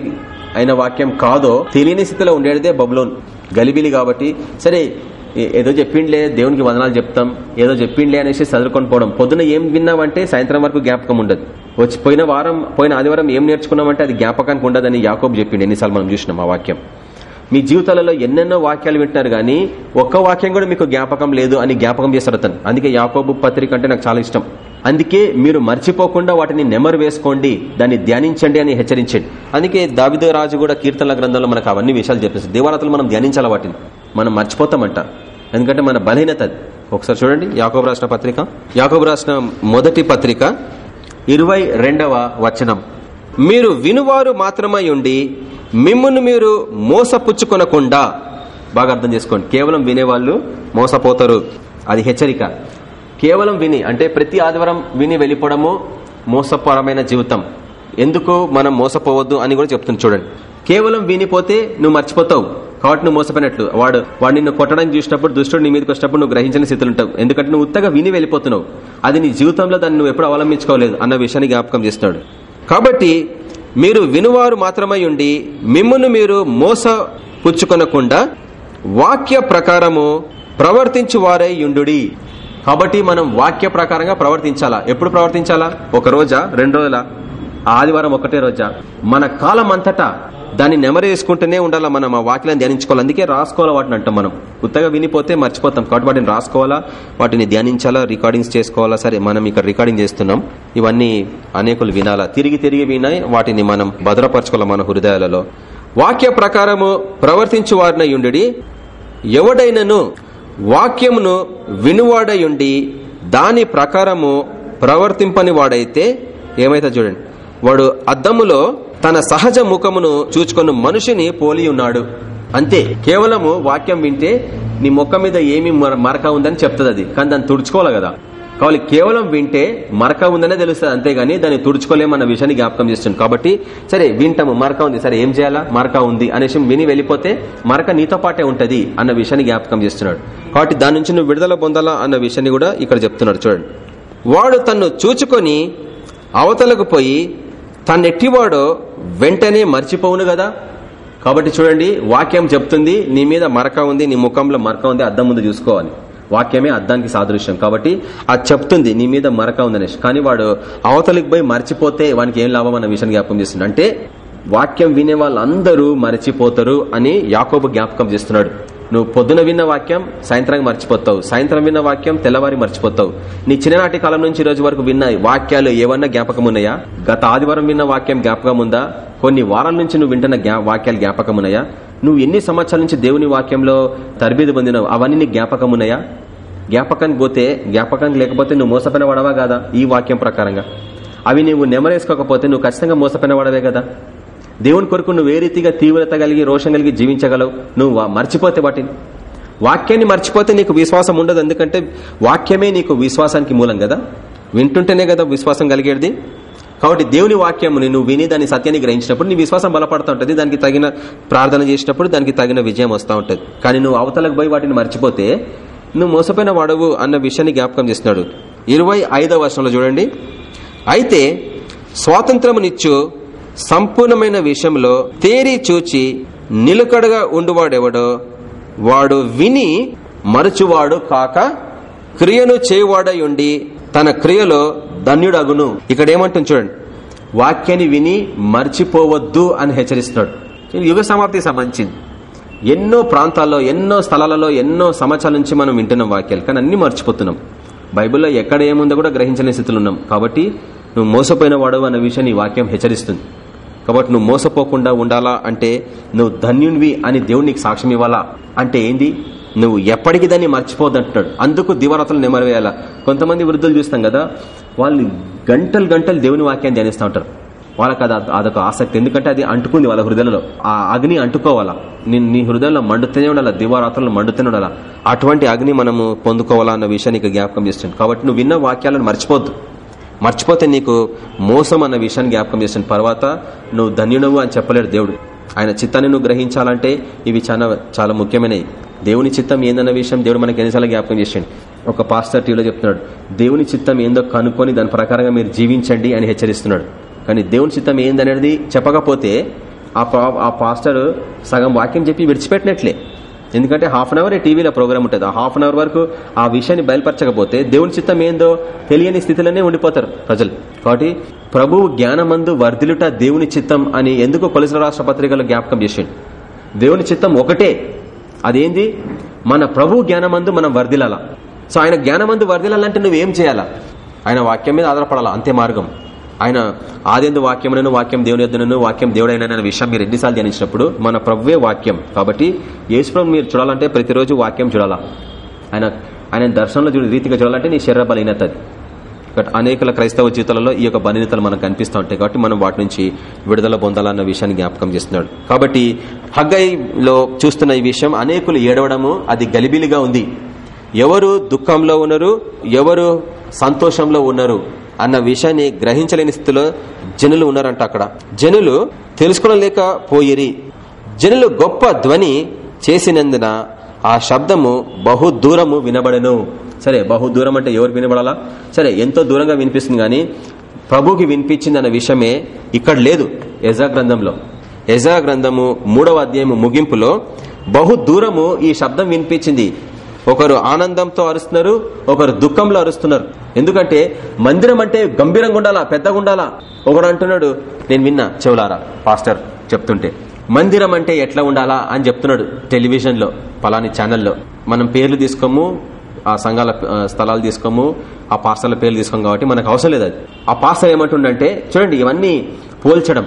అయిన వాక్యం కాదో తెలియని స్థితిలో ఉండేదే బబులోన్ గలిబిలి కాబట్టి. సరే ఏదో చెప్పిండ్లే దేవునికి వదనాలు చెప్తాం ఏదో చెప్పిండ్లే అనేసి చదువుకొని పోవడం. పొద్దున ఏం విన్నామంటే సాయంత్రం వరకు జ్ఞాపకం ఉండదు. వచ్చి పోయిన వారం పోయిన ఆదివారం ఏం నేర్చుకున్నామంటే అది జ్ఞాపకానికి ఉండదని యాకోబు చెప్పిండి. ఎన్నిసార్లు మనం చూసినాం ఆ వాక్యం. మీ జీవితాలలో ఎన్నెన్నో వాక్యాలు వింటున్నారు కానీ ఒక్క వాక్యం కూడా మీకు జ్ఞాపకం లేదు అని జ్ఞాపకం చేస్తారు అతను. అందుకే యాకోబు పత్రిక అంటే నాకు చాలా ఇష్టం. అందుకే మీరు మర్చిపోకుండా వాటిని నెమరు వేసుకోండి దాన్ని ధ్యానించండి అని హెచ్చరించండి. అందుకే దావిద రాజు కూడా కీర్తనల గ్రంథంలో మనకు అవన్నీ విషయాలు చెప్పేస్తారు దేవాలతలు మనం ధ్యానించాలి వాటిని? మనం మర్చిపోతామంట. ఎందుకంటే మన బలహీనత ఒకసారి చూడండి యాకోబు రాష్ట్ర పత్రిక. యాకోబు రాష్ట్ర మొదటి పత్రిక ఇరవై వచనం. మీరు వినువారు మాత్రమై ఉండి మిమ్మును మీరు మోసపుచ్చుకొనకుండా. బాగా అర్థం చేసుకోండి. కేవలం వినేవాళ్ళు మోసపోతారు. అది హెచ్చరిక. కేవలం విని అంటే ప్రతి ఆదివారం విని వెళ్ళిపోవడము మోసపరమైన జీవితం. ఎందుకు మనం మోసపోవద్దు అని కూడా చెప్తుంది చూడండి. కేవలం వినిపోతే నువ్వు మర్చిపోతావు. కాబట్టి నువ్వు మోసపోయినట్లు. వాడు వాడు నిన్ను కొట్టడానికి చూసినప్పుడు దుష్టుడు నీ మీదకి వచ్చినప్పుడు నువ్వు గ్రహించిన స్థితిలో ఉంటావు. ఎందుకంటే నువ్వు ఉత్తగా విని వెళ్ళిపోతున్నావు. అది నీ జీవితంలో దాన్ని నువ్వు ఎప్పుడు అవలంబించుకోలేదు అన్న విషయాన్ని జ్ఞాపకం చేస్తున్నాడు. కాబట్టి మీరు వినువారు మాత్రమై ఉండి మిమ్మును మీరు మోస పుచ్చుకొనకుండా వాక్య ప్రకారము ప్రవర్తించు వారై యుండుడి కాబట్టి మనం వాక్య ప్రకారంగా ప్రవర్తించాలా? ఎప్పుడు ప్రవర్తించాలా? ఒక రోజా? రెండు రోజుల? ఆదివారం ఒకటే రోజా? మన కాలం అంతటా దాన్ని నెమరు వేసుకుంటూనే ఉండాలా మనం? ఆ వాక్యాలను ధ్యానించుకోవాలి? అందుకే రాసుకోవాలా వాటిని అంటాం మనం. కొత్తగా వినిపోతే మర్చిపోతాం. కాబట్టి వాటిని రాసుకోవాలా? వాటిని ధ్యానించాలా? రికార్డింగ్స్ చేసుకోవాలా? సరే మనం ఇక్కడ రికార్డింగ్ చేస్తున్నాం. ఇవన్నీ అనేకులు వినాలా? తిరిగి తిరిగి వినాయి వాటిని మనం భద్రపరచుకోవాలి మన హృదయాలలో? వాక్య ప్రకారము ప్రవర్తించు వారిన యుండి ఎవడైనను వాక్యమును వినువాడయుండి దాని ప్రకారము ప్రవర్తింపని వాడైతే ఏమైతే చూడండి. వాడు అద్దములో తన సహజ ముఖమును చూచుకున్న మనిషిని పోలి ఉన్నాడు. అంతే. కేవలము వాక్యం వింటే నీ ముఖం మీద ఏమి మరక ఉందని చెప్తుంది అది. కానీ దాన్ని తుడుచుకోవాలి కదా. కాబట్టి కేవలం వింటే మరక ఉందనే తెలుస్తుంది అంతేగాని దాన్ని తుడుచుకోలేమన్న విషయాన్ని జ్ఞాపకం చేస్తుంది కాబట్టి సరే వింటాము మరక ఉంది. సరే ఏం చేయాలా? మరక ఉంది అనేసి విని వెళ్ళిపోతే మరక నీతో పాటే ఉంటది అన్న విషయాన్ని జ్ఞాపకం చేస్తున్నాడు. కాబట్టి దాని నుంచి నువ్వు విడుదల పొందాలా అన్న విషయాన్ని కూడా ఇక్కడ చెప్తున్నాడు. చూడండి. వాడు తన్ను చూచుకొని అవతలకు పోయి తన్నెట్టివాడో వెంటనే మర్చిపోవును కదా కాబట్టి చూడండి వాక్యం చెప్తుంది నీ మీద మరక ఉంది నీ ముఖంలో మరక ఉంది అద్దం ముందు చూసుకోవాలి. వాక్యమే అద్దానికి సాదృశ్యం. కాబట్టి అది చెప్తుంది నీ మీద మరక ఉందనేసి కానీ వాడు అవతలికి పోయి మర్చిపోతే వానికి ఏం లాభం అన్న విషయాన్ని జ్ఞాపకం చేస్తుంది అంటే వాక్యం వినే వాళ్ళందరూ మర్చిపోతారు అని యాకోబు జ్ఞాపకం చేస్తున్నాడు. నువ్వు పొద్దున విన్న వాక్యం సాయంత్రానికి మర్చిపోతావు. సాయంత్రం విన్న వాక్యం తెల్లవారి మర్చిపోతావు. నీ చిన్ననాటి కాలం నుంచి ఈ రోజు వరకు విన్న వాక్యాలు ఏమన్నా జ్ఞాపకం ఉన్నాయా? గత ఆదివారం విన్న వాక్యం జ్ఞాపకం ఉందా? కొన్ని వారాల నుంచి నువ్వు వింటున్న వాక్యాలు జ్ఞాపకం ఉన్నాయా? నువ్వు ఎన్ని సంవత్సరాల నుంచి దేవుని వాక్యంలో తరబీదు పొందినావు? అవన్నీ నీ జ్ఞాపకం ఉన్నాయా జ్ఞాపకానికి పోతే జ్ఞాపకానికి లేకపోతే నువ్వు మోసపోయిన వాడవా కదా? ఈ వాక్యం ప్రకారంగా. అవి నువ్వు నెమరేసుకోకపోతే నువ్వు ఖచ్చితంగా మోసపోయిన వాడవే కదా? దేవుని కొరకు నువ్వు ఏ రీతిగా తీవ్రత కలిగి రోషం కలిగి జీవించగలవు? నువ్వు మర్చిపోతే వాటిని. వాక్యాన్ని మర్చిపోతే నీకు విశ్వాసం ఉండదు. ఎందుకంటే వాక్యమే నీకు విశ్వాసానికి మూలం కదా? వింటుంటేనే కదా విశ్వాసం కలిగేది. కాబట్టి దేవుని వాక్యముని నువ్వు విని దాని సత్యాన్ని గ్రహించినప్పుడు నీ విశ్వాసం బలపడుతూ ఉంటుంది. దానికి తగిన ప్రార్థన చేసినప్పుడు దానికి తగిన విజయం వస్తూ ఉంటుంది. కానీ నువ్వు అవతలకు పోయి వాటిని మర్చిపోతే నువ్వు మోసపోయిన వాడవు అన్న విషయాన్ని జ్ఞాపకం చేస్తున్నాడు. ఇరవై ఐదవ వర్షంలో చూడండి. అయితే స్వాతంత్రమునిచ్చు సంపూర్ణమైన విషయంలో తేరి చూచి నిలుకడగా ఉండువాడెవడో వాడు విని మరచువాడు కాక క్రియను చేయువాడై ఉండి తన క్రియలో ధన్యుడగును. ఇక్కడ ఏమంటుంది చూడండి. వాక్యాన్ని విని మర్చిపోవద్దు అని హెచ్చరిస్తున్నాడు. యుగ సమాప్తికి సంబంధించింది. ఎన్నో ప్రాంతాల్లో ఎన్నో స్థలాలలో ఎన్నో సంవత్సరాల నుంచి మనం వింటున్నాం వాక్యాలు. కానీ అన్ని మర్చిపోతున్నాం. బైబిల్లో ఎక్కడ ఏముందో కూడా గ్రహించని స్థితిలో ఉన్నాం. కాబట్టి నువ్వు మోసపోయిన వాడు అన్న విషయాన్ని వాక్యం హెచ్చరిస్తుంది. కాబట్టి నువ్వు మోసపోకుండా ఉండాలా అంటే నువ్వు ధన్యునివి అని దేవునికి సాక్ష్యం ఇవ్వాలా? అంటే ఏంది? నువ్వు ఎప్పటికీ దాన్ని మర్చిపోద్దంటున్నాడు అందుకు దివరాత్రులు నెమరవేయాలా? కొంతమంది వృద్ధులు చూస్తాం కదా వాళ్ళు గంటలు గంటలు దేవుని వాక్యాన్ని ధ్యానిస్తూ ఉంటారు. వాళ్ళకి అది అదొక ఆసక్తి. ఎందుకంటే అది అంటుకుంది వాళ్ళ హృదయంలో. ఆ అగ్ని అంటుకోవాలా? నేను నీ హృదయంలో మండుతూనే ఉండాలా? దివారాత్రులు మండుతూనే ఉండాలా? అటువంటి అగ్ని మనము పొందుకోవాలా అన్న విషయాన్ని జ్ఞాపకం చేస్తుంది కాబట్టి నువ్వు విన్న వాక్యాలను మర్చిపోద్దు. మర్చిపోతే నీకు మోసం అన్న విషయాన్ని జ్ఞాపకం చేసిన తర్వాత నువ్వు ధన్యుడవు అని చెప్పలేడు దేవుడు. ఆయన చిత్తాన్ని నువ్వు గ్రహించాలంటే ఇవి చాలా చాలా ముఖ్యమైనవి. దేవుని చిత్తం ఏందన్న విషయం దేవుడు మనకి ఎన్నిసార్లు జ్ఞాపకం చేసిండు. ఒక పాస్టర్ టీవీలో చెప్తున్నాడు దేవుని చిత్తం ఏందో కనుక్కొని దాని ప్రకారంగా మీరు జీవించండి అని హెచ్చరిస్తున్నాడు. కానీ దేవుని చిత్తం ఏందనేది చెప్పకపోతే ఆ పాస్టర్ సగం వాక్యం చెప్పి విడిచిపెట్టినట్లే. ఎందుకంటే హాఫ్ అన్ అవర్ టీవీలో ప్రోగ్రామ్ ఉంటుంది. ఆ హాఫ్ అన్ అవర్ వరకు ఆ విషయాన్ని బయలుపరచకపోతే దేవుని చిత్తం ఏందో తెలియని స్థితిలోనే ఉండిపోతారు ప్రజలు. కాబట్టి ప్రభువు జ్ఞానమందు వర్ధిలుట దేవుని చిత్తం అని ఎందుకు కొలసిన రాష్ట్ర పత్రికలో జ్ఞాపకం చేసిండు? దేవుని చిత్తం ఒకటే. అదేంది? మన ప్రభు జ్ఞానమందు మనం వర్ధిలాల. సో ఆయన జ్ఞానమందు వర్ధిలాలంటే నువ్వేం చేయాలా? ఆయన వాక్యం మీద ఆధారపడాలా? అంతే మార్గం. ఆయన ఆదేందు వాక్యమునను వాక్యం దేవుని యొద్దనను వాక్యం దేవుడైన విషయం మీరు ఎన్నిసార్లు ధ్యానించినప్పుడు మన ప్రవ్వే వాక్యం. కాబట్టి యేసుప్రభు మీరు చూడాలంటే ప్రతిరోజు వాక్యం చూడాలా? ఆయన ఆయన దర్శనంలో చూడ రీతిగా చూడాలంటే నీ శరీర బలహీనతది బట్ అనేకల క్రైస్తవ జీవితాలలో ఈ యొక్క బలహీనతలు మనకు కనిపిస్తూ ఉంటాయి కాబట్టి మనం వాటి నుంచి విడుదల పొందాలన్న విషయాన్ని జ్ఞాపకం చేస్తున్నాడు. కాబట్టి హగ్గైలో చూస్తున్న ఈ విషయం అనేకులు ఏడవడము అది గలిబిలిగా ఉంది. ఎవరు దుఃఖంలో ఉన్నారు ఎవరు సంతోషంలో ఉన్నారు అన్న విషయాన్ని గ్రహించలేని స్థితిలో జనులు ఉన్నారంట అక్కడ. జనులు తెలుసుకోలేకపోయిరి జనులు గొప్ప ధ్వని చేసినందున ఆ శబ్దము బహు దూరము వినబడను. సరే బహు దూరం అంటే ఎవరు వినబడాలా? సరే ఎంతో దూరంగా వినిపిస్తుంది గాని ప్రభుకి వినిపించింది అన్న విషయమే ఇక్కడ లేదు. యజా గ్రంథంలో. యజా గ్రంథము మూడవ అధ్యాయము ముగింపులో బహు దూరము ఈ శబ్దం వినిపించింది. ఒకరు ఆనందంతో అరుస్తున్నారు ఒకరు దుఃఖంలో అరుస్తున్నారు. ఎందుకంటే మందిరం అంటే గంభీరంగా ఉండాలా పెద్దగా ఉండాలా? ఒకడు అంటున్నాడు నేను విన్నా చెవులారా పాస్టర్ చెప్తుంటే మందిరం అంటే ఎట్లా ఉండాలా అని చెప్తున్నాడు టెలివిజన్లో పలాని ఛానల్లో. మనం పేర్లు తీసుకోము ఆ సంఘాల స్థలాలు తీసుకోము ఆ పాస్టర్ల పేర్లు తీసుకోము కాబట్టి మనకు అవసరం లేదు అది. ఆ పాస్టర్ ఏమంటుండంటే చూడండి ఇవన్నీ పోల్చడం.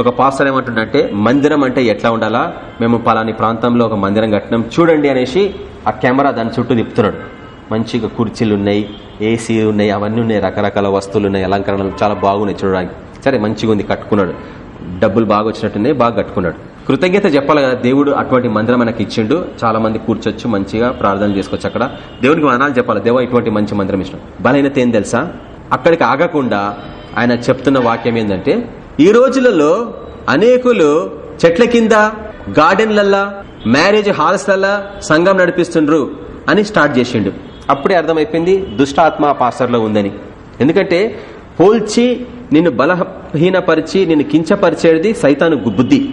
ఒక పాస్టర్ ఏమంటుండంటే మందిరం అంటే ఎట్లా ఉండాలా? మేము పలాని ప్రాంతంలో ఒక మందిరం కట్టినాం చూడండి అనేసి ఆ కెమెరా దాని చుట్టూ తిప్పుతున్నాడు. మంచిగా కుర్చీలు ఉన్నాయి ఏసీ ఉన్నాయి అవన్నీ ఉన్నాయి రకరకాల వస్తువులు ఉన్నాయి అలంకరణలు చాలా బాగున్నాయి చూడడానికి. సరే మంచిగా ఉంది కట్టుకున్నాడు. డబ్బులు బాగా వచ్చినట్టున్నాయి బాగా కట్టుకున్నాడు. కృతజ్ఞత చెప్పాలి కదా దేవుడు అటువంటి మందిరం మనకి ఇచ్చిండు. చాలా మంది కూర్చొచ్చు మంచిగా ప్రార్థన చేసుకోవచ్చు అక్కడ. దేవునికి వనాలు చెప్పాలి దేవ ఇటువంటి మంచి మందిరం ఇష్టం. బలహీనత ఏం తెలుసా? అక్కడికి ఆగకుండా ఆయన చెప్తున్న వాక్యం ఏంటంటే ఈ రోజులలో అనేకులు చెట్ల కింద గార్డెన్లల్లా మ్యారేజ్ హాల్స్లల్లా సంఘం నడిపిస్తుండ్రు అని స్టార్ట్ చేసిండు. అప్పుడే అర్థమైపోయింది దుష్టాత్మ పాసర్లో పాస్టర్లో ఉందని. ఎందుకంటే పోల్చి నిన్ను బలహీనపరిచి నిన్ను కించపరిచేది సైతాను బుద్ధి.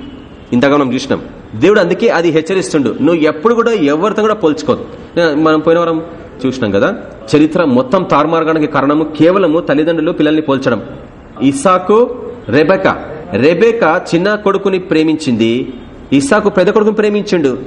ఇంతగా మనం చూసినాం. దేవుడు అందుకే అది హెచ్చరిస్తుండు. నువ్వు ఎప్పుడు కూడా ఎవరితో కూడా పోల్చుకోదు. మనం పోయిన వారం చూసినాం కదా చరిత్ర మొత్తం తారుమార్గానికి కారణము కేవలము తల్లిదండ్రులు పిల్లల్ని పోల్చడం. ఇసాకు రెబెక. రెబెక చిన్న కొడుకుని ప్రేమించింది. ఇస్సాకు పెద్ద కొడుకును ప్రేమించిండు.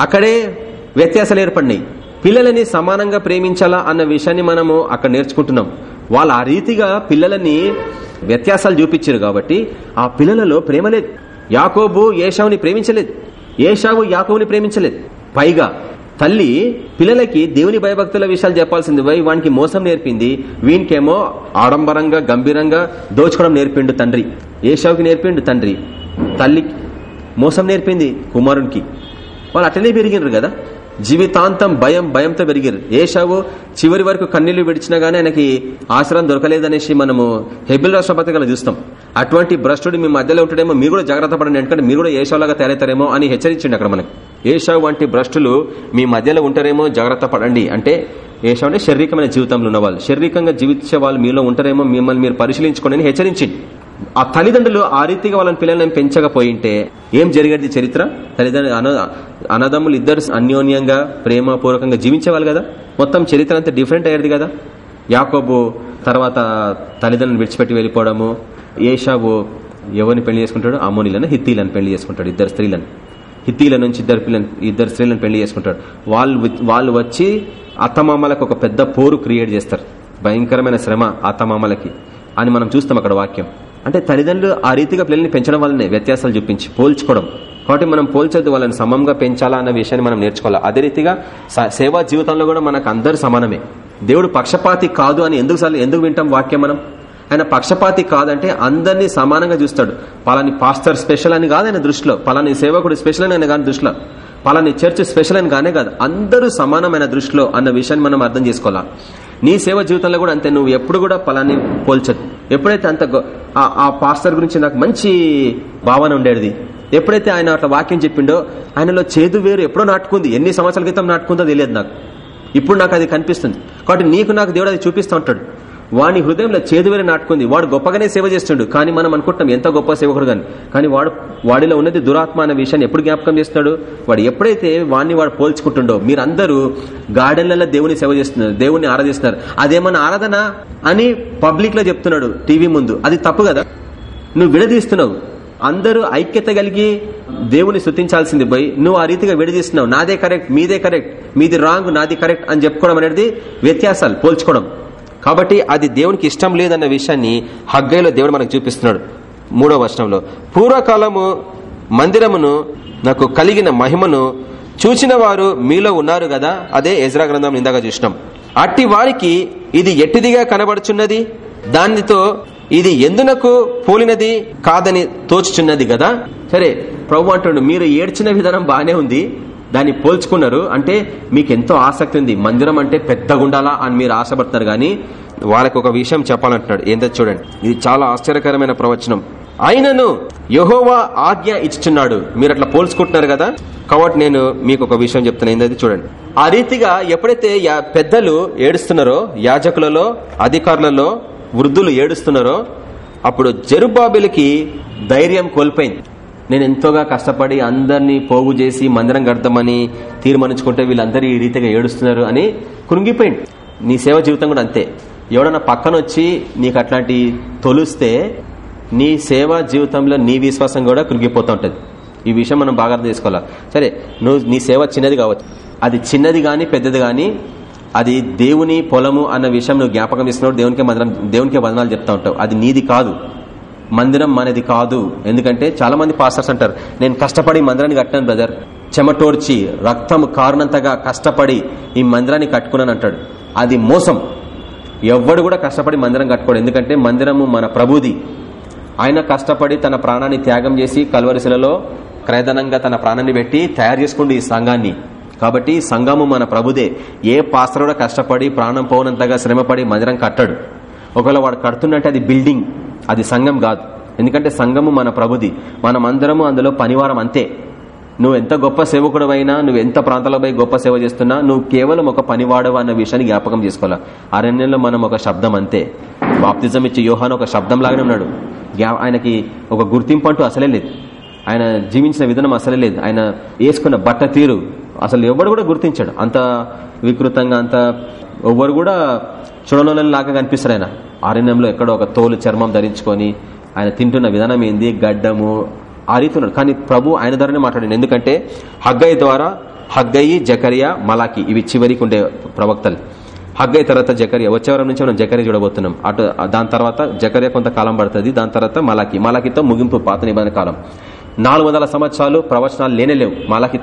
అక్కడే వ్యత్యాసాలు ఏర్పడినాయి. పిల్లలని సమానంగా ప్రేమించాలా అన్న విషయాన్ని మనము అక్కడ నేర్చుకుంటున్నాం. వాళ్ళు ఆ రీతిగా పిల్లలని వ్యత్యాసాలు చూపించారు కాబట్టి ఆ పిల్లలలో ప్రేమ లేదు. యాకోబు ఏషావుని ప్రేమించలేదు. ఏషావు యాకోబుని ప్రేమించలేదు. పైగా తల్లి పిల్లలకి దేవుని భయభక్తుల విషయాలు చెప్పాల్సింది పోయి వానికి మోసం నేర్పింది. వీనికేమో ఆడంబరంగా గంభీరంగా దోచుకోవడం నేర్పిండు తండ్రి. ఏషావుకి నేర్పిండు తండ్రి. తల్లికి మోసం నేర్పింది కుమారునికి. వాళ్ళు అట్లనే పెరిగినారు కదా. జీవితాంతం భయం భయంతో పెరిగారు ఏషావు చివరి వరకు కన్నీళ్ళు విడిచినా గానీ ఆయనకి ఆశ్రయం దొరకలేదనేసి మనము హెబిల్ రాష్ట్రపతిగా చూస్తాం. అటువంటి భ్రష్టుడు మీ మధ్యలో ఉంటాడేమో మీరు కూడా జాగ్రత్త పడండి ఎందుకంటే మీరు కూడా ఏషావులాగా తయారవుతారేమో అని హెచ్చరించండి అక్కడ మనకి. ఏషావు వంటి భ్రష్టులు మీ మధ్యలో ఉంటారేమో జాగ్రత్త పడండి. అంటే ఏషావు అంటే శారీరకమైన జీవితంలో ఉన్నవాళ్ళు. శారీరకంగా జీవించే వాళ్ళు మీలో ఉంటారేమో మిమ్మల్ని మీరు పరిశీలించుకోండి అని ఆ తల్లిదండ్రులు ఆ రీతిగా వాళ్ళని పిల్లల్ని పెంచకపోయింటే ఏం జరిగేది చరిత్ర? తల్లిదండ్రులు అన అన్నదమ్ములు ఇద్దరు అన్యోన్యంగా ప్రేమపూర్వకంగా జీవించేవాళ్ళు కదా? మొత్తం చరిత్ర అంతా డిఫరెంట్ అయ్యేది కదా? యాకోబు తర్వాత తల్లిదండ్రులను విడిచిపెట్టి వెళ్ళిపోవడము ఏషాబు ఎవరిని పెళ్ళి చేసుకుంటాడు? అమోనిలను హిత్తీలను పెళ్ళి చేసుకుంటాడు ఇద్దరు స్త్రీలను. హిత్తీల నుంచి ఇద్దరు పిల్లని ఇద్దరు స్త్రీలను పెళ్ళి చేసుకుంటాడు. వాళ్ళు వాళ్ళు వచ్చి అత్తమామలకు ఒక పెద్ద పోరు క్రియేట్ చేస్తారు. భయంకరమైన శ్రమ అత్తమామలకి అని మనం చూస్తాం అక్కడ వాక్యం. అంటే తల్లిదండ్రులు ఆ రీతిగా పిల్లల్ని పెంచడం వల్లనే వ్యత్యాసాలు చూపించి పోల్చుకోవడం. కాబట్టి మనం పోల్చొద్దు వాళ్ళని సమంగా పెంచాలా అన్న విషయాన్ని మనం నేర్చుకోవాలి? అదే రీతిగా సేవా జీవితంలో కూడా మనకు అందరు సమానమే. దేవుడు పక్షపాతి కాదు అని ఎందుకు సార్లు ఎందుకు వింటాం వాక్యం మనం? ఆయన పక్షపాతి కాదంటే అందరినీ సమానంగా చూస్తాడు. పలాని పాస్టర్ స్పెషల్ అని కాదు ఆయన దృష్టిలో. పలాని సేవకుడు స్పెషల్ అని ఆయన కాని దృష్టిలో. పలాని చర్చ్ స్పెషల్ అని కానే కాదు. అందరూ సమానమైన దృష్టిలో అన్న విషయాన్ని మనం అర్థం చేసుకోవాలా? నీ సేవ జీవితంలో కూడా అంతే నువ్వు ఎప్పుడు కూడా ఫలాన్ని పోల్చదు ఎప్పుడైతే అంత గొ- ఆ- ఆ పాస్టర్ గురించి నాకు మంచి భావన ఉండేది ఎప్పుడైతే ఆయన అట్లా వాక్యం చెప్పిండో ఆయనలో చేదు వేరు ఎప్పుడో నాటుకుంది. ఎన్ని సంవత్సరాల క్రితం నాటుకుందో తెలియదు నాకు. ఇప్పుడు నాకు అది కనిపిస్తుంది. కాబట్టి నీకు నాకు దేవుడు అది చూపిస్తూ ఉంటాడు. వాని హృదయంలో చేదువేరే నాటుకుంది. వాడు గొప్పగానే సేవ చేస్తుండు. కానీ మనం అనుకుంటాం ఎంత గొప్ప సేవకుడు కానీ కానీ వాడు వాడిలో ఉన్నది దురాత్మ అనే విషయాన్ని ఎప్పుడు జ్ఞాపకం చేస్తున్నాడు వాడు ఎప్పుడైతే వాడిని వాడు పోల్చుకుంటుండో మీరందరూ గార్డెన్లలో దేవుని సేవ చేస్తున్నారు దేవుని ఆరాధిస్తున్నారు. అదేమన్నా ఆరాధన అని పబ్లిక్లో చెప్తున్నాడు టీవీ ముందు. అది తప్పు కదా? నువ్వు విడదీస్తున్నావు. అందరూ ఐక్యత కలిగి దేవుని స్థుతించాల్సింది పోయి నువ్వు ఆ రీతిగా విడదీస్తున్నావు. నాదే కరెక్ట్ మీదే కరెక్ట్ మీది రాంగ్ నాది కరెక్ట్ అని చెప్పుకోవడం అనేది వ్యత్యాసాలు పోల్చుకోవడం. కాబట్టి అది దేవునికి ఇష్టం లేదన్న విషయాన్ని హగ్గైలో దేవుడు మనకు చూపిస్తున్నాడు మూడో వర్షంలో పూర్వకాలము మందిరమును నాకు కలిగిన మహిమను చూచిన వారు మీలో ఉన్నారు కదా అదే ఎజ్రా గ్రంథం ఇందాక చూసినాం. అట్టి వారికి ఇది ఎట్టిదిగా కనబడుచున్నది? దానితో ఇది ఎందునకు పోలినది? కాదని తోచుచున్నది కదా సరే ప్రభు అంటుండు మీరు ఏడ్చిన విధానం బానే ఉంది. దాన్ని పోల్చుకున్నారు. అంటే మీకు ఎంతో ఆసక్తి ఉంది. మందిరం అంటే పెద్దగా ఉండాలా అని మీరు ఆశపడుతున్నారు కానీ వాళ్ళకి ఒక విషయం చెప్పాలంటున్నాడు. ఏందో చూడండి. ఇది చాలా ఆశ్చర్యకరమైన ప్రవచనం. అయినను యహోవా ఆజ్ఞ ఇచ్చుచున్నాడు. మీరు అట్లా పోల్చుకుంటున్నారు కదా? కాబట్టి నేను మీకు ఒక విషయం చెప్తాను ఏంటది చూడండి. ఆ రీతిగా ఎప్పుడైతే యా- పెద్దలు ఏడుస్తున్నారో యాజకులలో అధికారులలో వృద్ధులు ఏడుస్తున్నారో అప్పుడు జరుబాబులకి ధైర్యం కోల్పోయింది. నేను ఎంతోగా కష్టపడి అందరినీ పోగు చేసి మందిరం కడతామని తీర్మానించుకుంటే వీళ్ళందరూ ఈ రీతిగా ఏడుస్తున్నారు అని కృంగిపోయింది నీ సేవ జీవితం కూడా అంతే. ఎవడన్నా పక్కన వచ్చి నీకు అట్లాంటి తొలుస్తే నీ సేవా జీవితంలో నీ విశ్వాసం కూడా కృంగిపోతూ ఉంటుంది. ఈ విషయం మనం బాగా అర్థం చేసుకోవాలి? సరే నువ్వు నీ సేవ చిన్నది కావచ్చు. అది చిన్నది కానీ పెద్దది కానీ అది దేవుని పొలము అన్న విషయం నువ్వు జ్ఞాపకం ఇస్తున్నావు దేవునికి మందిరం దేవునికి వదనాలు చెప్తా ఉంటావు. అది నీది కాదు. మందిరం మనది కాదు. ఎందుకంటే చాలా మంది పాస్టర్స్ అంటారు నేను కష్టపడి మందిరాన్ని కట్టాను బ్రదర్ చెమటోడ్చి రక్తం కారణంతగా కష్టపడి ఈ మందిరాన్ని కట్టుకున్నాను అంటాడు. అది మోసం. ఎవ్వడు కూడా కష్టపడి మందిరం కట్టుకోడు. ఎందుకంటే మందిరము మన ప్రభుది. ఆయన కష్టపడి తన ప్రాణాన్ని త్యాగం చేసి కల్వరిశిలలో క్రయదనంగా తన ప్రాణాన్ని పెట్టి తయారు చేసుకుంది ఈ సంఘాన్ని. కాబట్టి సంఘము మన ప్రభుదే. ఏ పాస్టర్ కూడా కష్టపడి ప్రాణం పోనంతగా శ్రమపడి మందిరం కట్టాడు. ఒకవేళ వాడు కడుతున్నట్టే అది బిల్డింగ్ అది సంఘం కాదు. ఎందుకంటే సంఘము మన ప్రభుది. మనం అందరము అందులో పనివారం అంతే. నువ్వు ఎంత గొప్ప సేవకుడవైనా నువ్వు ఎంత ప్రాంతాల్లో పోయి గొప్ప సేవ చేస్తున్నా నువ్వు కేవలం ఒక పనివాడవు అన్న విషయాన్ని జ్ఞాపకం చేసుకోవాలా? అరణ్యంలో మనం ఒక శబ్దం అంతే. బాప్తిజం ఇచ్చే యోహాన్ ఒక శబ్దం లాగానే ఉన్నాడు ఆయనకి ఒక గుర్తింపు అంటూ అసలే లేదు. ఆయన జీవించిన విధానం అసలే లేదు. ఆయన వేసుకున్న బట్ట తీరు అసలు ఎవడు కూడా గుర్తించాడు. అంత వికృతంగా అంత ఎవ్వరు కూడా చూడనోళ్ళని లాగా కనిపిస్తారు ఆయన. అరణ్యంలో ఎక్కడో ఒక తోలు చర్మం ధరించుకొని ఆయన తింటున్న విధానం ఏంది? గడ్డము ఆ రీతున్నాడు కానీ ప్రభు ఆయన ద్వారానే మాట్లాడాను ఎందుకంటే హగ్గయ్య ద్వారా హగ్గయి జకరియా మలాకి ఇవి చివరికి ఉండే ప్రవక్తలు. హగ్గయ్య తర్వాత జకరియా. వచ్చే వారం నుంచి మనం జకరియా చూడబోతున్నాం. అటు దాని తర్వాత జకరియా కొంతకాలం పడుతుంది. దాని తర్వాత మలాకి. మలాకితో ముగింపు పాత నిబంధన కాలం. నాలుగు వందల సంవత్సరాలు ప్రవచనాలు లేనేలేవు మలాకి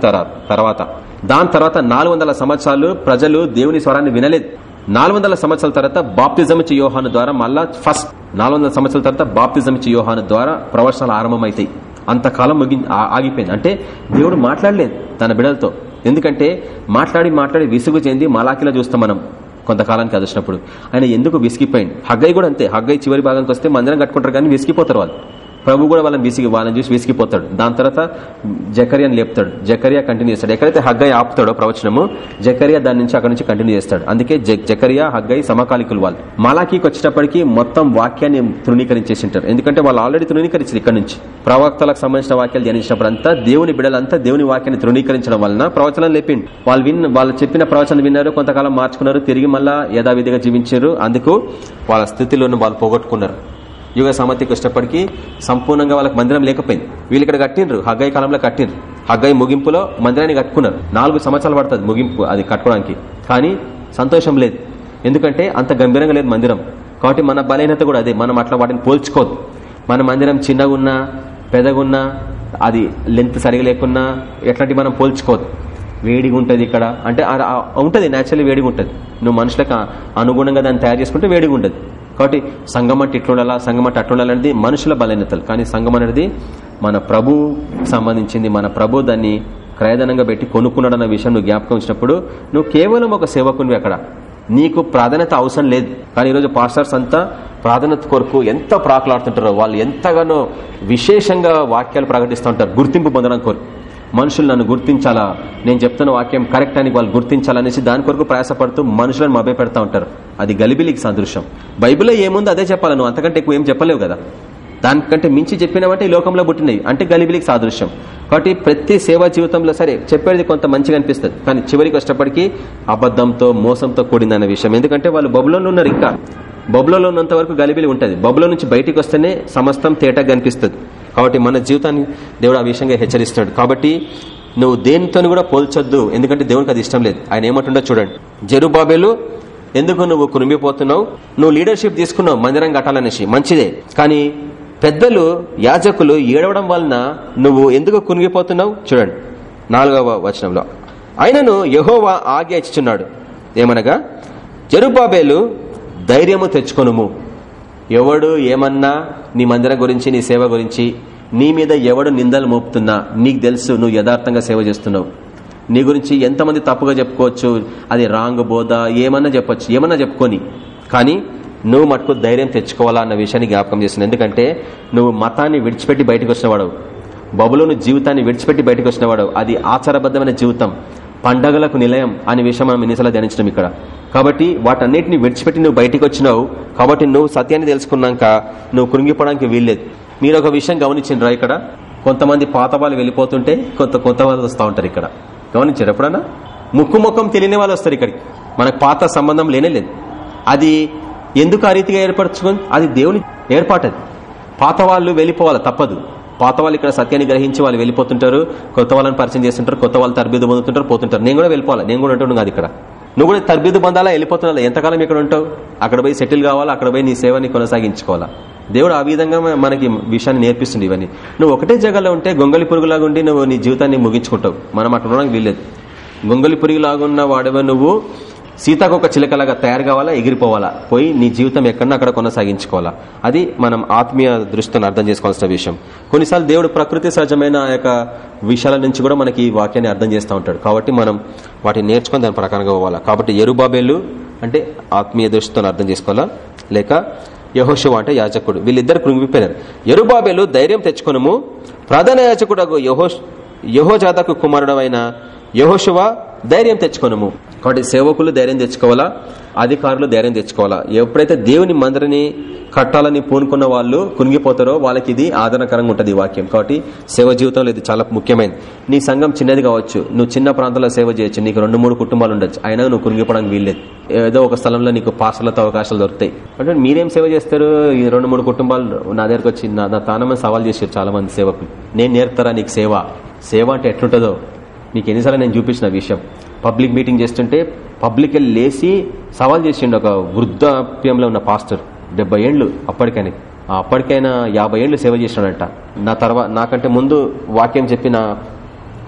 తర్వాత. దాని తర్వాత నాలుగు వందల సంవత్సరాలు ప్రజలు దేవుని స్వరాన్ని వినలేదు. నాలుగు వందల సంవత్సరాల తర్వాత బాప్తిజం ఇచ్చే యోహాను ద్వారా మళ్ళా ఫస్ట్ నాలుగు వందల సంవత్సరాల తర్వాత బాప్తిజం ఇచ్చే యోహాను ద్వారా ప్రవచనాలు ఆరంభమవుతాయి అంతకాలం ముగి ఆగిపోయింది. అంటే దేవుడు మాట్లాడలేదు తన బిడలతో. ఎందుకంటే మాట్లాడి మాట్లాడి విసుగు చెంది మలాకిలా చూస్తాం మనం కొంతకాలానికి అది వచ్చినప్పుడు. ఆయన ఎందుకు విసిగిపోయింది హగ్గై కూడా అంతే. హగ్గై చివరి భాగానికి వస్తే మందిరం కట్టుకుంటారు కానీ విసిగిపోతారు వాళ్ళు. ప్రభు కూడా వాళ్ళని విసిగి వాళ్ళని చూసి విసిగిపోతాడు దాని తర్వాత జకరియాని లేపుతాడు. జకరియా కంటిన్యూ చేస్తాడు. ఎక్కడైతే హగ్గై ఆపుతాడో ప్రవచనము జకరియా దాని నుంచి అక్కడ నుంచి కంటిన్యూ చేస్తాడు. అందుకే జ- జకరియా హగ్గై సమకాలికులు వాళ్ళు. మలాఖీకి వచ్చేటప్పటికి మొత్తం వాక్యాన్ని తృణీకరించేసి ఉంటారు ఎందుకంటే వాళ్ళు ఆల్రెడీ తృణీకరించారు ఇక్కడ నుంచి. ప్రవక్తలకు సంబంధించిన వాక్యాలు ధ్యానించినప్పుడు అంతా దేవుని బిడలంతా దేవుని వాక్యాన్ని తృణీకరించడం వలన ప్రవచనం లేపిండు. వాళ్ళు విన్న వాళ్ళు చెప్పిన ప్రవచనం విన్నారు కొంతకాలం మార్చుకున్నారు తిరిగి మళ్ళా యథావిధిగా జీవించారు. అందుకు వాళ్ళ స్థితిలోనూ వాళ్ళు పోగొట్టుకున్నారు. యుగ సమ్మతికి వచ్చేటప్పటికి సంపూర్ణంగా వాళ్ళకి మందిరం లేకపోయింది. వీళ్ళు ఇక్కడ కట్టిండ్రు. హగ్గాయి కాలంలో కట్టిండ్రు. హగ్గై ముగింపులో మందిరాన్ని కట్టుకున్నారు. నాలుగు సంవత్సరాలు పడుతుంది ముగింపు అది కట్టుకోవడానికి. కానీ సంతోషం లేదు. ఎందుకంటే అంత గంభీరంగా లేదు మందిరం. కాబట్టి మన బలహీనత కూడా అదే. మనం అట్లా వాటిని పోల్చుకోదు. మన మందిరం చిన్నగా ఉన్నా పెద్దగున్నా అది లెంత్ సరిగా లేకున్నా ఎట్లాంటి మనం పోల్చుకోదు. వేడిగా ఉంటుంది ఇక్కడ. అంటే ఉంటుంది. న్యాచురల్లీ వేడిగా ఉంటుంది. నువ్వు మనుషులకు అనుగుణంగా దాన్ని తయారు చేసుకుంటే వేడిగా ఉంటుంది. కాబట్టి సంఘం అంటే ఇట్లుండాలా సంఘం అంటే అట్లుండాలనేది మనుషుల బలహీనతలు. కానీ సంఘం అనేది మన ప్రభు సంబంధించింది. మన ప్రభు దాన్ని క్రయధనంగా పెట్టి కొనుక్కున్నాడన్న విషయం నువ్వు జ్ఞాపకం ఇచ్చినప్పుడు నువ్వు కేవలం ఒక సేవకునివి అక్కడ. నీకు ప్రాధాన్యత అవసరం లేదు. కానీ ఈరోజు పాస్టర్స్ అంతా ప్రాధాన్యత కొరకు ఎంత ప్రాకులాడుతుంటారో వాళ్ళు ఎంతగానో విశేషంగా వాక్యాలు ప్రకటిస్తూ ఉంటారు. గుర్తింపు పొందడం కొరకు. మనుషులు నన్ను గుర్తించాలా? నేను చెప్తున్న వాక్యం కరెక్ట్ అని వాళ్ళు గుర్తించాలనేసి దాని కొరకు ప్రయాసపడుతూ మనుషులను మభ్య పెడతా ఉంటారు. అది గలిబిలికి సదృశ్యం. బైబిల్లో ఏముందో అదే చెప్పాలి నువ్వు. అంతకంటే ఎక్కువ ఏం చెప్పలేవు కదా? దానికంటే మించి చెప్పినామంటే ఈ లోకంలో పుట్టినవి. అంటే గలిబిలికి సాదృశ్యం. కాబట్టి ప్రతి సేవా జీవితంలో సరే చెప్పేది కొంత మంచిగా అనిపిస్తుంది. కానీ చివరికి వచ్చేటప్పటికి అబద్ధంతో మోసంతో కూడిందన్న విషయం. ఎందుకంటే వాళ్ళు బబులోనే ఉన్నారు ఇంకా. బబులలో ఉన్నంత వరకు గలిబిలి ఉంటుంది. బబులో నుంచి బయటికి వస్తేనే సమస్తం తేటగా కనిపిస్తుంది కాబట్టి మన జీవితాన్ని దేవుడు ఆ విషయంగా హెచ్చరిస్తున్నాడు కాబట్టి నువ్వు దేనితో కూడా పోల్చొద్దు. ఎందుకంటే దేవునికి అది ఇష్టం లేదు. ఆయన ఏమంటుండో చూడండి. జరుబాబేలు ఎందుకు నువ్వు కురిమిపోతున్నావు? నువ్వు లీడర్షిప్ తీసుకున్నావు మందిరం కట్టాలనేసి. మంచిదే. కానీ పెద్దలు యాజకులు ఏడవడం వలన నువ్వు ఎందుకు కునిగిపోతున్నావు చూడండి. నాలుగవ వచనంలో. ఆయనను యహోవా ఆజ్ఞ ఇచ్చుచున్నాడు. ఏమనగా జరుబాబేలు ధైర్యము తెచ్చుకొనుము. ఎవడు ఏమన్నా నీ మందిరం గురించి నీ సేవ గురించి నీ మీద ఎవడు నిందలు మోపుతున్నా నీకు తెలుసు నువ్వు యథార్థంగా సేవ చేస్తున్నావు. నీ గురించి ఎంతమంది తప్పుగా చెప్పుకోవచ్చు అది రాంగ్ బోధ ఏమన్నా చెప్పొచ్చు ఏమన్నా చెప్పుకొని. కానీ నువ్వు మటుకు ధైర్యం తెచ్చుకోవాలా అన్న విషయాన్ని జ్ఞాపకం చేస్తున్నావు. ఎందుకంటే నువ్వు మతాన్ని విడిచిపెట్టి బయటకు వచ్చినవాడు బబులోని జీవితాన్ని విడిచిపెట్టి బయటకు వచ్చినవాడు అది ఆచారబద్ధమైన జీవితం. పండగలకు నిలయం అనే విషయం మనం ఎన్నిసార్లు ధ్యానించడం ఇక్కడ. కాబట్టి వాటన్నిటిని విడిచిపెట్టి నువ్వు బయటకు వచ్చినావు. కాబట్టి నువ్వు సత్యాన్ని తెలుసుకున్నాక నువ్వు కృంగిపోవడానికి వీల్లేదు. మీరు ఒక విషయం గమనించిండ్రా ఇక్కడ? కొంతమంది పాత వాళ్ళు వెళ్ళిపోతుంటే కొంత కొత్త వాళ్ళు వస్తూ ఉంటారు ఇక్కడ. గమనించారు ఎప్పుడన్నా? ముక్కు ముఖం తెలియని వాళ్ళు వస్తారు ఇక్కడికి. మనకు పాత సంబంధం లేనే లేదు. అది ఎందుకు ఆ రీతిగా ఏర్పరచుకొని? అది దేవుని ఏర్పాటది. పాత వాళ్ళు వెళ్ళిపోవాలి? తప్పదు. పాత వాళ్ళు ఇక్కడ సత్యాన్ని గ్రహించి వాళ్ళు వెళ్ళిపోతుంటారు కొత్త వాళ్ళని పరిచయం చేస్తుంటారు కొత్త వాళ్ళు తరబీదు పొందుతుంటారు పోతుంటారు. నేను కూడా వెళ్ళిపోవాలి. నేను కూడా ఉంటాను కాదు ఇక్కడ. నువ్వు కూడా తరబీదు బంధాలా వెళ్ళిపోతున్నా ఎంతకాలం ఇక్కడ ఉంటావు? అక్కడ పోయి సెటిల్ కావాలా? అక్కడ పోయి నీ సేవని కొనసాగించుకోవాలా? దేవుడు ఆ విధంగా మనకి విషయాన్ని నేర్పిస్తుంది ఇవన్నీ. నువ్వు ఒకటే జగల్లో ఉంటే గొంగలి పురుగులాగా ఉండి నువ్వు నీ జీవితాన్ని ముగించుకుంటావు. మనం అట్లా ఉండడానికి వీల్లేదు. గొంగలి పురుగులాగా ఉన్న నువ్వు? సీతాకొక చిలకలాగా తయారు కావాలా ఎగిరిపోవాలా? పోయి నీ జీవితం ఎక్కడన్నా అక్కడ కొనసాగించుకోవాలా? అది మనం ఆత్మీయ దృష్టిని అర్థం చేసుకోవాల్సిన విషయం. కొన్నిసార్లు దేవుడు ప్రకృతి సహజమైన ఆ యొక్క విషయాల నుంచి కూడా మనకి ఈ వాక్యాన్ని అర్థం చేస్తూ ఉంటాడు. కాబట్టి మనం వాటిని నేర్చుకొని దాని ప్రకారంగా పోవాలా. కాబట్టి ఎరుబాబేలు అంటే ఆత్మీయ దృష్టితో అర్థం చేసుకోవాలా? లేక యహోశివ అంటే యాజకుడు. వీళ్ళిద్దరు కృంగిపోయినారు. ఎరుబాబేలు ధైర్యం తెచ్చుకునము. ప్రధాన యాజకుడు యహో యహోజాతకు కుమారుడమైన యహోశివ ధైర్యం తెచ్చుకోనము. కాబట్టి సేవకులు ధైర్యం తెచ్చుకోవాలా? అధికారులు ధైర్యం తెచ్చుకోవాలా? ఎప్పుడైతే దేవుని మందిరని కట్టాలని పూనుకున్న వాళ్ళు కునిగిపోతారో వాళ్ళకి ఇది ఆదరణకరంగా ఉంటుంది ఈ వాక్యం. కాబట్టి సేవ జీవితంలో ఇది చాలా ముఖ్యమైనది. నీ సంఘం చిన్నది కావచ్చు. నువ్వు చిన్న ప్రాంతంలో సేవ చేయొచ్చు. నీకు రెండు మూడు కుటుంబాలు ఉండొచ్చు. అయినా నువ్వు కునిగిపోవడానికి వీల్లేదు. ఏదో ఒక స్థలంలో నీకు పార్సలతో అవకాశాలు దొరుకుతాయి. అంటే మీరేం సేవ చేస్తారు? ఈ రెండు మూడు కుటుంబాలు నా దగ్గరకు వచ్చి నా నా తానమని సవాల్ చేశారు చాలా మంది సేవకులు. నేను నేర్పుతారా నీకు సేవ? సేవ అంటే ఎట్లుంటుందో? మీకు ఎన్నిసార్లు నేను చూపించిన విషయం. పబ్లిక్ మీటింగ్ చేస్తుంటే పబ్లిక్ వెళ్ళి లేచి సవాల్ చేసిండు ఒక వృద్ధాప్యంలో ఉన్న పాస్టర్. డెబ్బై ఏళ్ళు అప్పటికైనా. అప్పటికైనా యాభై ఏళ్ళు సేవ చేసినాడంట. నా తర్వాత నాకంటే ముందు వాక్యం చెప్పిన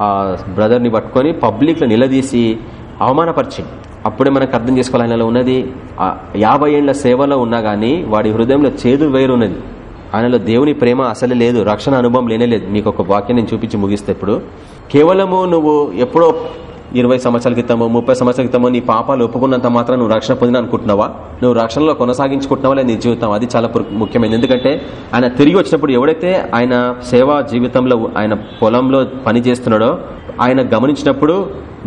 ఆ బ్రదర్ని పట్టుకొని పబ్లిక్లో నిలదీసి అవమానపరిచింది అప్పుడే మనకు అర్థం చేసుకోవాలి ఆయనలో ఉన్నది. యాభై ఏళ్ళ సేవలో ఉన్నా గానీ వాడి హృదయంలో చేదు వేరు ఉన్నది. ఆయనలో దేవుని ప్రేమ అసలే లేదు. రక్షణ అనుభవం లేనే లేదు. మీకు ఒక వాక్యం నేను చూపించి ముగిస్తే ఇప్పుడు. కేవలము నువ్వు ఎప్పుడో ఇరవై సంవత్సరాల క్రితమో ముప్పై సంవత్సరాల క్రితమో నీ పాపాలు ఒప్పుకున్నంత మాత్రం నువ్వు రక్షణ పొందిన అనుకుంటున్నావా? నువ్వు రక్షణలో కొనసాగించుకుంటున్నావా లేదు నీ జీవితం? అది చాలా ముఖ్యమైనది. ఎందుకంటే ఆయన తిరిగి వచ్చినప్పుడు ఎవడైతే ఆయన సేవా జీవితంలో ఆయన పొలంలో పని చేస్తున్నాడో ఆయన గమనించినప్పుడు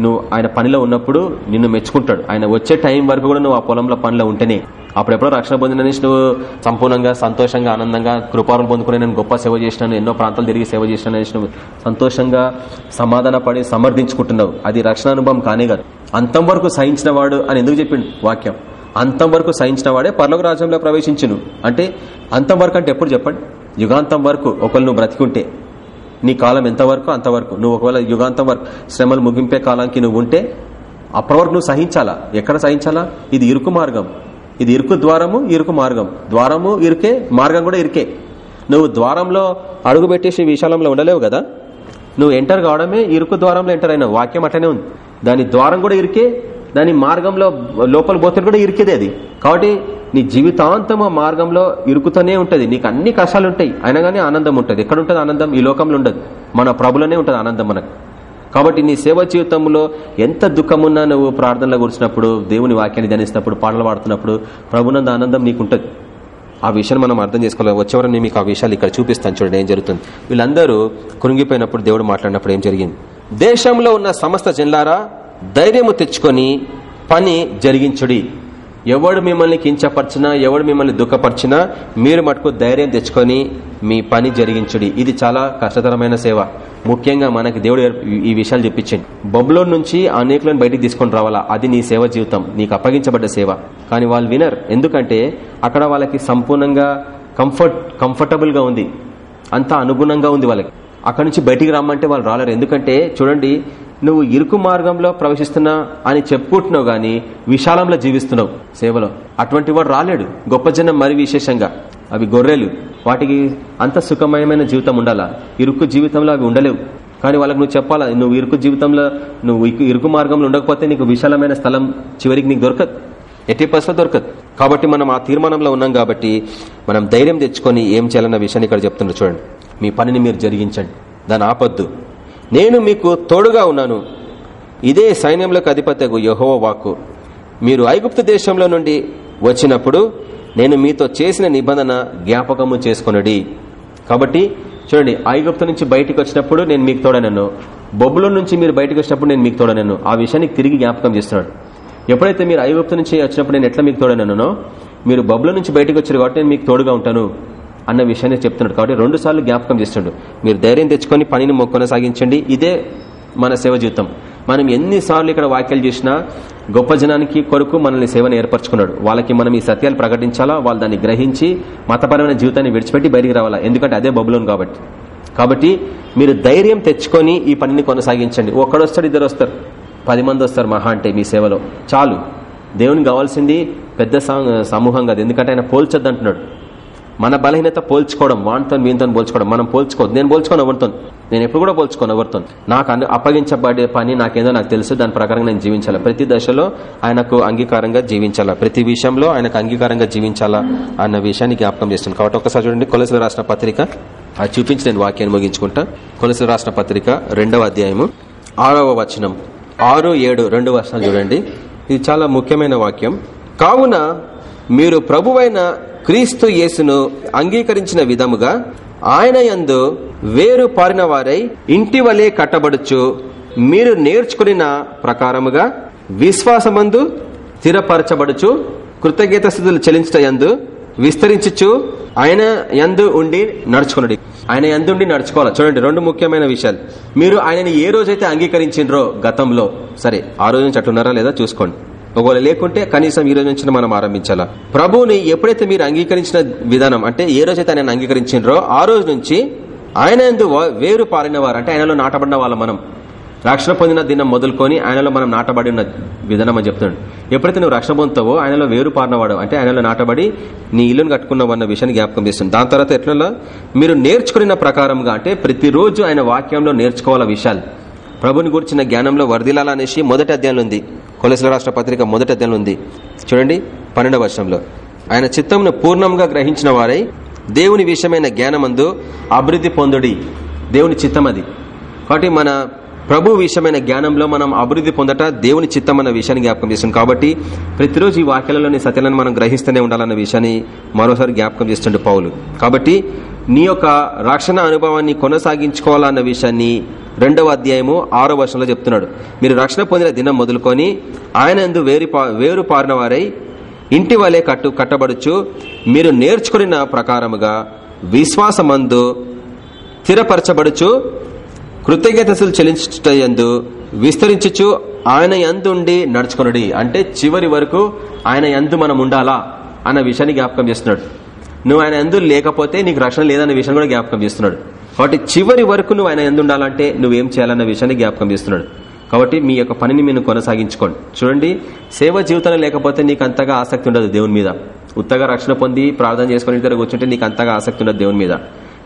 నువ్వు ఆయన పనిలో ఉన్నప్పుడు నిన్ను మెచ్చుకుంటాడు. ఆయన వచ్చే టైం వరకు కూడా నువ్వు ఆ పొలంలో పనిలో ఉంటేనే. అప్పుడెప్పుడో రక్షణ పొందిన నువ్వు సంపూర్ణంగా సంతోషంగా ఆనందంగా కృపాలను పొందుకునే నేను గొప్ప సేవ చేసినాను ఎన్నో ప్రాంతాలు తిరిగి సేవ చేసినాను నువ్వు సంతోషంగా సమాధాన పడి సమర్థించుకుంటున్నావు. అది రక్షణ అనుభవం కానే కాదు. అంతం వరకు సహించిన వాడు అని ఎందుకు చెప్పిండు వాక్యం? అంతం వరకు సహించిన వాడే పర్లోక రాజ్యంలో ప్రవేశించును. అంటే అంతం వరకు అంటే ఎప్పుడు చెప్పండి? యుగాంతం వరకు ఒకళ్ళు నువ్వు బ్రతికుంటే. నీ కాలం ఎంతవరకు అంతవరకు? నువ్వు ఒకవేళ యుగాంతం వరకు శ్రమలు ముగింపే కాలానికి నువ్వు ఉంటే అప్పటి వరకు నువ్వు సహించాలా? ఎక్కడ సహించాలా? ఇది ఇరుకు మార్గం. ఇది ఇరుకు ద్వారము ఇరుకు మార్గం. ద్వారము ఇరుకే మార్గం కూడా ఇరికే. నువ్వు ద్వారంలో అడుగుపెట్టేసి విశాలంలో ఉండలేవు కదా? నువ్వు ఎంటర్ కావడమే ఇరుకు ద్వారంలో ఎంటర్ అయిన వాక్యం అట్లనే ఉంది. దాని ద్వారం కూడా ఇరికే దాని మార్గంలో లోపల పోతే కూడా ఇరికేదే అది. కాబట్టి నీ జీవితాంతం ఆ మార్గంలో ఇరుకుతూనే ఉంటుంది. నీకు అన్ని కష్టాలు ఉంటాయి. అయినా కానీ ఆనందం ఉంటుంది. ఎక్కడ ఉంటుంది ఆనందం? ఈ లోకంలో ఉండదు. మన ప్రభులోనే ఉంటుంది ఆనందం మనకు. కాబట్టి నీ సేవ జీవితంలో ఎంత దుఃఖమున్నా నువ్వు ప్రార్థనలో కూర్చున్నప్పుడు దేవుని వాక్యాన్ని ధ్యానిస్తున్నప్పుడు పాటలు పాడుతున్నప్పుడు ప్రభునంద ఆనందం నీకుంటుంది. ఆ విషయాన్ని మనం అర్థం చేసుకోవాలి. వచ్చేవరని మీకు ఆ విషయాలు ఇక్కడ చూపిస్తాను చూడండి ఏం జరుగుతుంది. వీళ్ళందరూ కురింగిపోయినప్పుడు దేవుడు మాట్లాడినప్పుడు ఏం జరిగింది? దేశంలో ఉన్న సమస్త జన్లారా ధైర్యము తెచ్చుకొని పని జరిగించుడి. ఎవడు మిమ్మల్ని కించపరిచినా ఎవడు మిమ్మల్ని దుఃఖపరిచినా మీరు మటుకు ధైర్యం తెచ్చుకొని మీ పని జరిగించుడి. ఇది చాలా కష్టతరమైన సేవ. ముఖ్యంగా మనకి దేవుడు ఈ విషయాలు చెప్పించండి. బొబ్లో నుంచి అనేకులను బయటికి తీసుకొని రావాలా? అది నీ సేవ జీవితం. నీకు అప్పగించబడ్డ సేవ. కానీ వాళ్ళు వినర్. ఎందుకంటే అక్కడ వాళ్ళకి సంపూర్ణంగా కంఫర్ట్ కంఫర్టబుల్గా ఉంది. అంతా అనుగుణంగా ఉంది వాళ్ళకి. అక్కడ నుంచి బయటికి రమ్మంటే వాళ్ళు రాలేరు. ఎందుకంటే చూడండి నువ్వు ఇరుకు మార్గంలో ప్రవేశిస్తున్నా అని చెప్పుకుంటున్నావు గాని విశాలంలో జీవిస్తున్నావు. సేవలో అటువంటి వాడు రాలేడు. గొప్ప జనం మరి విశేషంగా. అవి గొర్రెలు. వాటికి అంత సుఖమయమైన జీవితం ఉండాలా? ఇరుకు జీవితంలో అవి ఉండలేవు. కానీ వాళ్ళకి నువ్వు చెప్పాలా? నువ్వు ఇరుకు జీవితంలో నువ్వు ఇరుకు మార్గంలో ఉండకపోతే నీకు విశాలమైన స్థలం చివరికి నీకు దొరకదు. ఎట్టి పరిస్థితులు దొరకదు. కాబట్టి మనం ఆ తీర్మానంలో ఉన్నాం కాబట్టి మనం ధైర్యం తెచ్చుకొని ఏం చేయాలన్న విషయాన్ని ఇక్కడ చెప్తున్నారు చూడండి. మీ పనిని మీరు జరిగించండి. దాని ఆపద్దు. నేను మీకు తోడుగా ఉన్నాను. ఇదే సైన్యంలోకి అధిపతకు యహోవ వాక్కు. మీరు ఐగుప్తు దేశంలో నుండి వచ్చినప్పుడు నేను మీతో చేసిన నిబంధన జ్ఞాపకము చేసుకొనడి. కాబట్టి చూడండి ఐగుప్తు నుంచి బయటకు వచ్చినప్పుడు నేను మీకు తోడనను. బొబ్బుల నుంచి మీరు బయటకు వచ్చినప్పుడు నేను మీకు తోడనను. ఆ విషయాన్ని తిరిగి జ్ఞాపకం చేస్తున్నాడు. ఎప్పుడైతే మీరు ఐగుప్తు నుంచి వచ్చినప్పుడు నేను ఎట్లా మీకు తోడనను మీరు బొబ్బుల నుంచి బయటకు వచ్చారు కాబట్టి నేను మీకు తోడుగా ఉంటాను. అన్న విషయాన్ని చెప్తున్నాడు కాబట్టి రెండు సార్లు జ్ఞాపకం చేస్తుండు మీరు ధైర్యం తెచ్చుకొని పనిని కొనసాగించండి. ఇదే మన సేవ జీవితం. మనం ఎన్నిసార్లు ఇక్కడ వ్యాఖ్యలు చేసినా గొప్ప జనానికి కొరకు మనల్ని సేవను ఏర్పరచుకున్నాడు. వాళ్ళకి మనం ఈ సత్యాలు ప్రకటించాలా? వాళ్ళు దాన్ని గ్రహించి మతపరమైన జీవితాన్ని విడిచిపెట్టి బయటికి రావాలా? ఎందుకంటే అదే బబులోను కాబట్టి. కాబట్టి మీరు ధైర్యం తెచ్చుకొని ఈ పనిని కొనసాగించండి. ఒక్కడొస్తాడు ఇద్దరు వస్తారు పది మంది వస్తారు మహా అంటే మీ సేవలో. చాలు. దేవునికి కావాల్సింది పెద్ద సమూహం కాదు. ఎందుకంటే ఆయన పోల్చొద్దంటున్నాడు. మన బలహీనత పోల్చుకోవడం వాటితో వీనితో పోల్చుకోవడం మనం పోల్చుకోవద్దు. నేను పోల్చుకోను ఎవరితో నేను ఎప్పుడు కూడా పోల్చుకోను ఎవరితో నాకు అప్పగించబడే పని నాకేదో నాకు తెలుసు. దాని ప్రకారంగా నేను జీవించాలా? ప్రతి దశలో ఆయనకు అంగీకారంగా జీవించాలా? ప్రతి విషయంలో ఆయనకు అంగీకారంగా జీవించాలా అన్న విషయాన్ని జ్ఞాపకం చేస్తుంది కాబట్టి ఒకసారి చూడండి. కొలసలు రాసిన పత్రిక. అది చూపించి నేను వాక్యాన్ని ముగించుకుంటా. కొలసలు రాసిన పత్రిక రెండవ అధ్యాయము ఆరవ వచనం. ఆరు ఏడు రెండు వర్షాలు చూడండి. ఇది చాలా ముఖ్యమైన వాక్యం. కావున మీరు ప్రభువైన క్రీస్తు యేసును అంగీకరించిన విధముగా ఆయన యందు వేరు పారిన వారై ఇంటి వలె కట్టబడుచు మీరు నేర్చుకున్న ప్రకారముగా విశ్వాసమందు స్థిరపరచబడుచు కృతజ్ఞత స్థితులు చెల్లించట యందు విస్తరించచ్చు ఆయన యందు ఉండి నడుచుకున్నాడు ఆయన ఎందుండి నడుచుకోవాలి? చూడండి రెండు ముఖ్యమైన విషయాలు. మీరు ఆయనని ఏ రోజైతే అంగీకరించిండ్రో గతంలో సరే ఆ రోజు నుంచి అట్టున్నారా లేదా చూసుకోండి. ఒకవేళ లేకుంటే కనీసం ఈ రోజు నుంచి మనం ఆరంభించాలా. ప్రభువుని ఎప్పుడైతే మీరు అంగీకరించిన విధానం అంటే ఏ రోజైతే ఆయన అంగీకరించిండ్రో ఆ రోజు నుంచి ఆయన ఎందు వేరు పారిన వారు అంటే ఆయనలో నాటబడిన వాళ్ళ మనం. రక్షణ పొందిన దినం మొదలుకొని ఆయనలో మనం నాటబడి ఉన్న విధానం అని చెప్తున్నాడు. ఎప్పుడైతే నువ్వు రక్షణ పొందుతావో ఆయనలో వేరు పారినవాడు అంటే ఆయనలో నాటబడి నీ ఇల్లును కట్టుకున్నావు అన్న విషయాన్ని జ్ఞాపకం చేస్తుంది దాని తర్వాత ఎట్లా మీరు నేర్చుకున్న ప్రకారంగా అంటే ప్రతిరోజు ఆయన వాక్యంలో నేర్చుకోవాల విషయాలు. ప్రభుని గురించిన జ్ఞానంలో వరదిలాలనేసి మొదటి అధ్యాయంలో ఉంది. కొలసల రాష్ట్ర పత్రిక మొదటి అధ్యాయంలో ఉంది. చూడండి పన్నెండవ వర్షంలో. ఆయన చిత్తంను పూర్ణంగా గ్రహించిన వారై దేవుని విషయమైన జ్ఞానమందు అభివృద్ధి పొందుడి. దేవుని చిత్తం అది కాబట్టి మన ప్రభు విషయమైన జ్ఞానంలో మనం అభివృద్ధి పొందట దేవుని చిత్తం అన్న విషయాన్ని జ్ఞాపకం చేస్తుంది కాబట్టి ప్రతిరోజు ఈ వాక్యాలలోని సత్యాలను మనం గ్రహిస్తూనే ఉండాలన్న విషయాన్ని మరోసారి జ్ఞాపకం చేస్తుండే పౌలు. కాబట్టి నీ యొక్క రక్షణ అనుభవాన్ని కొనసాగించుకోవాలన్న విషయాన్ని రెండవ అధ్యాయము ఆరో వర్షంలో చెప్తున్నాడు. మీరు రక్షణ పొందిన దినం మొదలుకొని ఆయన ఎందు వేరు వేరు పారిన వారై ఇంటి వలె కట్టు కట్టబడుచు మీరు నేర్చుకున్న ప్రకారముగా విశ్వాసమందు స్థిరపరచబడుచు కృతజ్ఞతలు చెల్లించు విస్తరించచ్చు ఆయన ఎందుండి నడుచుకునడి. అంటే చివరి వరకు ఆయన ఎందు మనం ఉండాలా అన్న విషయాన్ని జ్ఞాపకం చేస్తున్నాడు. నువ్వు ఆయన ఎందు లేకపోతే నీకు రక్షణ లేదన్న విషయం కూడా జ్ఞాపకం చేస్తున్నాడు. కాబట్టి చివరి వరకు నువ్వు ఆయన ఎందు ఉండాలంటే నువ్వేం చేయాలన్న విషయాన్ని జ్ఞాపకం చేస్తున్నాడు. కాబట్టి మీ యొక్క పనిని మీరు కొనసాగించుకోండి. చూడండి సేవ జీవితంలో లేకపోతే నీకు అంతగా ఆసక్తి ఉండదు దేవుని మీద. ఉత్తగా రక్షణ పొంది ప్రార్థన చేసుకుని దగ్గర కూర్చుంటే నీకు అంతగా ఆసక్తి ఉండదు దేవుని మీద.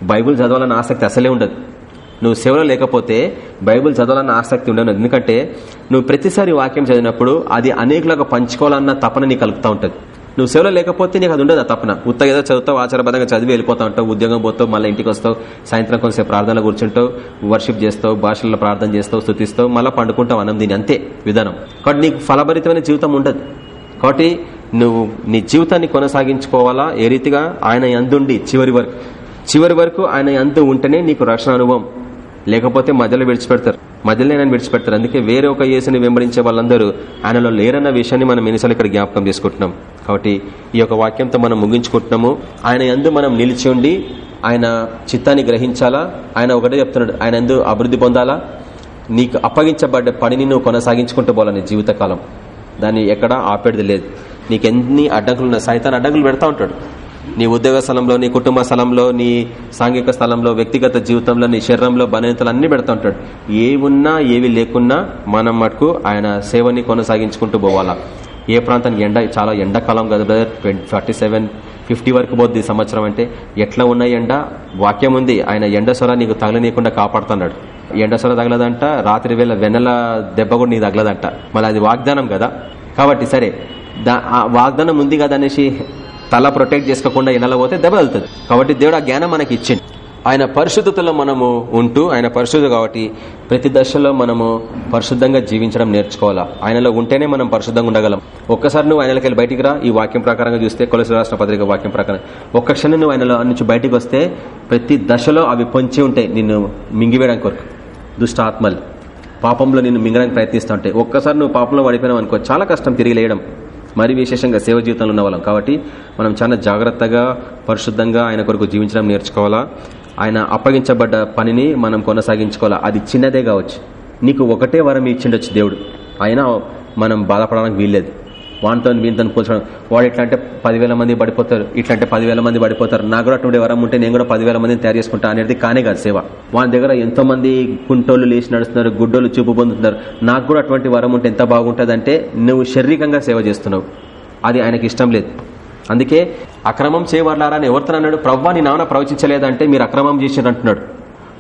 బైబుల్ చదవాలన్న ఆసక్తి అసలే ఉండదు. నువ్వు సేవలో లేకపోతే బైబుల్ చదవాలన్న ఆసక్తి ఉండను ఎందుకంటే నువ్వు ప్రతిసారి వాక్యం చదివినప్పుడు అది అనేకులకు పంచుకోవాలన్న తపన నీకు కలుగుతూ ఉంటుంది. నువ్వు సేవలో లేకపోతే నీకు అది ఉండదు తపన. ఉత్త ఏదో చదువుతావు ఆచారబద్ధంగా చదివి వెళ్ళిపోతా ఉంటావు ఉద్యోగం పోతావు మళ్ళీ ఇంటికి వస్తావు సాయంత్రం కొంచెం ప్రార్థనలు కూర్చుంటావు వర్షిప్ చేస్తావు భాషల్లో ప్రార్థన చేస్తావు స్థుతిస్తావు మళ్ళీ పండుకుంటావు అన్నం దీని అంతే విధానం. కాబట్టి నీకు ఫలభరితమైన జీవితం ఉండదు. కాబట్టి నువ్వు నీ జీవితాన్ని కొనసాగించుకోవాలా? ఏ రీతిగా? ఆయన అందుండి చివరి వరకు. చివరి వరకు ఆయన అందు ఉంటేనే నీకు రక్షణ అనుభవం లేకపోతే మధ్యలో విడిచిపెడతారు. మధ్యలో ఆయన విడిచిపెడతారు. అందుకే వేరే ఒక యేసుని వెంబడించే వాళ్ళందరూ ఆయనలో లేరన్న విషయాన్ని మనం ఎన్నిసార్లు ఇక్కడ జ్ఞాపకం చేసుకుంటున్నాం. కాబట్టి ఈ యొక్క వాక్యంతో మనం ముగించుకుంటున్నాము. ఆయన ఎందు మనం నిలిచి ఉండి ఆయన చిత్తాన్ని గ్రహించాలా? ఆయన ఒకటే చెప్తున్నాడు ఆయన ఎందు అభివృద్ధి పొందాలా? నీకు అప్పగించబడ్డ పనిని నువ్వు కొనసాగించుకుంటూ పోవాలని జీవితకాలం. దాన్ని ఎక్కడా ఆపేది లేదు. నీకు ఎన్ని అడ్డంకులు సైతాన్ని అడ్డంకులు పెడతా ఉంటాడు. నీ ఉద్యోగ స్థలంలో నీ కుటుంబ స్థలంలో నీ సాంఘిక స్థలంలో వ్యక్తిగత జీవితంలో నీ శరీరంలో బలహీనతలు అన్ని పెడతా ఉంటాడు. ఏ ఉన్నా ఏవి లేకున్నా మనం మటుకు ఆయన సేవని కొనసాగించుకుంటూ పోవాలా. ఏ ప్రాంతానికి ఎండ చాలా ఎండాకాలం కదా బ్రదర్? ఫార్టీ సెవెన్ ఫిఫ్టీ వరకు పోద్ది సంవత్సరం అంటే. ఎట్లా ఉన్న ఎండ? వాక్యం ఉంది. ఆయన ఎండ నీకు తగలనీయకుండా కాపాడుతున్నాడు. ఎండ తగలదంట రాత్రి వేళ వెన్నెల దెబ్బ కూడా నీకు తగలదంట. మళ్ళీ అది వాగ్దానం కదా. కాబట్టి సరే వాగ్దానం ఉంది కదా అనేసి తల ప్రొటెక్ట్ చేసుకోకుండా ఇనలో పోతే దెబ్బ వెళ్తుంది కాబట్టి దేవుడు ఆ జ్ఞానం మనకి ఇచ్చింది ఆయన పరిశుద్ధతలో మనము ఉంటూ ఆయన పరిశుద్ధ కాబట్టి ప్రతి దశలో మనము పరిశుద్ధంగా జీవించడం నేర్చుకోవాలా? ఆయనలో ఉంటేనే మనం పరిశుద్ధంగా ఉండగలం. ఒక్కసారి నువ్వు ఆయనకి వెళ్ళి బయటికి రా. ఈ వాక్యం ప్రకారంగా చూస్తే కొలసి రాష్ట్ర పత్రిక వాక్యం ప్రకారం. ఒక్క క్షణం నువ్వు ఆయనలో నుంచి బయటకు వస్తే ప్రతి దశలో అవి పొంచి ఉంటాయి. నిన్ను మింగివేయడానికి కొరకు. దుష్ట ఆత్మలు పాపంలో నిన్ను మింగడానికి ప్రయత్నిస్తూ ఉంటాయి. ఒక్కసారి నువ్వు పాపంలో పడిపోయినావు అనుకో చాలా కష్టం తిరిగి లేయడం. మరి విశేషంగా సేవ జీవితంలో ఉన్న వాళ్ళం. కాబట్టి మనం చాలా జాగ్రత్తగా పరిశుద్ధంగా ఆయన కొరకు జీవించడం నేర్చుకోవాలా? ఆయన అప్పగించబడ్డ పనిని మనం కొనసాగించుకోవాలా? అది చిన్నదే కావచ్చు. నీకు ఒకటే వరం ఇచ్చిండొచ్చు దేవుడు. అయినా మనం బాధపడడానికి వీల్లేదు. వానితో వీనితో పోల్చడం వాడు ఎట్లా అంటే పదివేల మంది పడిపోతారు ఇట్లా అంటే పదివేల మంది పడిపోతారు. నాకు కూడా అటువంటి వరం ఉంటే నేను కూడా పదివేల మందిని తయారు చేసుకుంటా అనేది కానే కాదు సేవ. వాని దగ్గర ఎంతో మంది కుంటోళ్ళు లేచి నడుస్తున్నారు గుడ్డోళ్ళు చూపు పొందుతున్నారు. నాకు కూడా అటువంటి వరం ఉంటే ఎంత బాగుంటుంది అంటే నువ్వు శారీరకంగా సేవ చేస్తున్నావు. అది ఆయనకి ఇష్టం లేదు. అందుకే అక్రమం చేయవర్లారా అని ఎవరితో అన్నాడు. ప్రవ్వా నీ నామన ప్రవచించలేదంటే మీరు అక్రమం చేసినట్టున్నాడు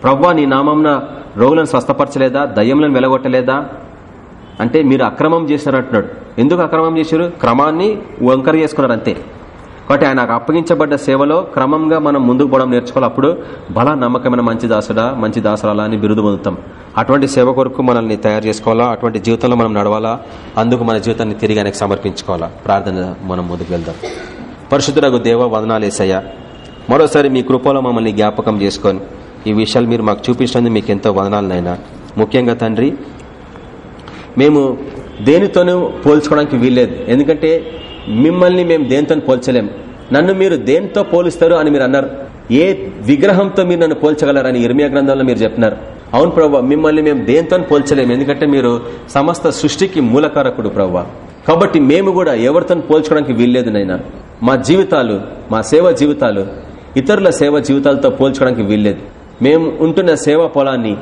ప్రవ్వా నీ నామంన రోగులను స్వస్థపరచలేదా? దయ్యంలను వెలగొట్టలేదా? అంటే మీరు అక్రమం చేశారు అంటున్నాడు. ఎందుకు అక్రమం చేశారు? క్రమాన్ని వంకర చేసుకున్నారు అంతే. కాబట్టి ఆయనకు అప్పగించబడ్డ సేవలో క్రమంగా మనం ముందుకు పోవడం నేర్చుకోవాలి. అప్పుడు బల నమ్మకమైన మంచి దాసుడా మంచి దాసరాలా అని బిరుదు పొందుతాం. అటువంటి సేవ కొరకు మనల్ని తయారు చేసుకోవాలా? అటువంటి జీవితంలో మనం నడవాలా? అందుకు మన జీవితాన్ని తిరిగి ఆయనకు సమర్పించుకోవాలా? ప్రార్థన మనం ముందుకు వెళ్దాం. పరిశుద్ధులకు దేవ వదనాలేసయ్య మరోసారి మీ కృపలో మమ్మల్ని జ్ఞాపకం చేసుకొని ఈ విషయాలు మీరు మాకు చూపించినందుకు మీకు ఎంతో వదనాలనైనా ముఖ్యంగా తండ్రి మేము దేనితోనూ పోల్చుకోవడానికి వీల్లేదు. ఎందుకంటే మిమ్మల్ని మేము దేనితో పోల్చలేం. నన్ను మీరు దేనితో పోలుస్తారు అని మీరు అన్నారు. ఏ విగ్రహంతో మీరు నన్ను పోల్చగలరని ఇర్మియా గ్రంథంలో మీరు చెప్పినారు. అవును ప్రభావ మిమ్మల్ని మేము దేనితో పోల్చలేము ఎందుకంటే మీరు సమస్త సృష్టికి మూలకారకుడు ప్రభావ కాబట్టి మేము కూడా ఎవరితో పోల్చుకోవడానికి వీల్లేదు నైనా. మా జీవితాలు మా సేవ జీవితాలు ఇతరుల సేవ జీవితాలతో పోల్చుకోవడానికి వీల్లేదు. మేము ఉంటున్న సేవా పొలాన్ని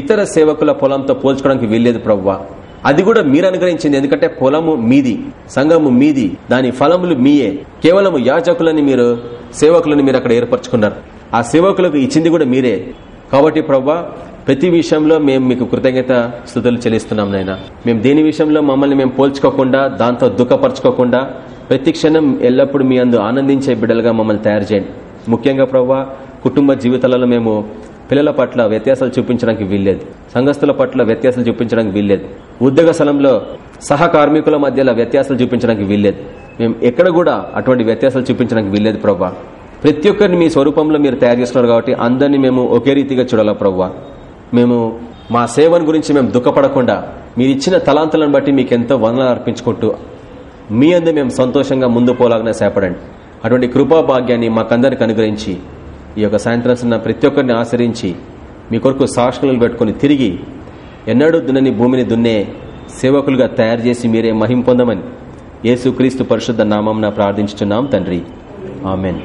ఇతర సేవకుల పొలంతో పోల్చుకోవడానికి వీల్లేదు ప్రవ్వా. అది కూడా మీరు అనుగ్రహించింది. ఎందుకంటే పొలము మీది సంఘము మీది దాని ఫలములు మీయే. కేవలము యాజకులని మీరు సేవకులను మీరు అక్కడ ఏర్పరచుకున్నారు. ఆ సేవకులకు ఇచ్చింది కూడా మీరే. కాబట్టి ప్రభా ప్రతి విషయంలో మేము మీకు కృతజ్ఞత స్థుతులు చెల్లిస్తున్నాం నాయన. మేము దేని విషయంలో మమ్మల్ని మేము పోల్చుకోకుండా దాంతో దుఃఖపరచుకోకుండా ప్రతి క్షణం ఎల్లప్పుడూ మీ అందు ఆనందించే బిడ్డలుగా మమ్మల్ని తయారు చేయండి. ముఖ్యంగా ప్రవ్వా కుటుంబ జీవితాలలో మేము పిల్లల పట్ల వ్యత్యాసాలు చూపించడానికి వీల్లేదు. సంఘస్థుల పట్ల వ్యత్యాసాలు చూపించడానికి వీల్లేదు. ఉద్యోగ స్థలంలో సహకార్మికుల మధ్యలో వ్యత్యాసాలు చూపించడానికి వీల్లేదు. మేము ఎక్కడ కూడా అటువంటి వ్యత్యాసాలు చూపించడానికి వీల్లేదు ప్రభా ప్రతి ఒక్కరిని మీ స్వరూపంలో మీరు తయారు చేస్తున్నారు కాబట్టి అందరినీ మేము ఒకే రీతిగా చూడాలా ప్రవ్వా. మేము మా సేవను గురించి మేము దుఃఖపడకుండా మీరు ఇచ్చిన తలాంతులను బట్టి మీకు ఎంతో వందనాలు అర్పించుకుంటూ మీ అందు మేము సంతోషంగా ముందు పోలాగానే సేపడండి. అటువంటి కృపా భాగ్యాన్ని మాకందరికి అనుగ్రహించి ఈ యొక్క సాయంత్రం ఉన్న ప్రతి ఒక్కరిని ఆశ్రయించి మీ కొరకు సాక్షులు పెట్టుకుని తిరిగి ఎన్నడూ దున్నని భూమిని దున్నే సేవకులుగా తయారు చేసి మీరే మహిం పొందమని యేసుక్రీస్తు పరిశుద్ధ నామం ప్రార్థించుతున్నాం తండ్రి. ఆమెన్.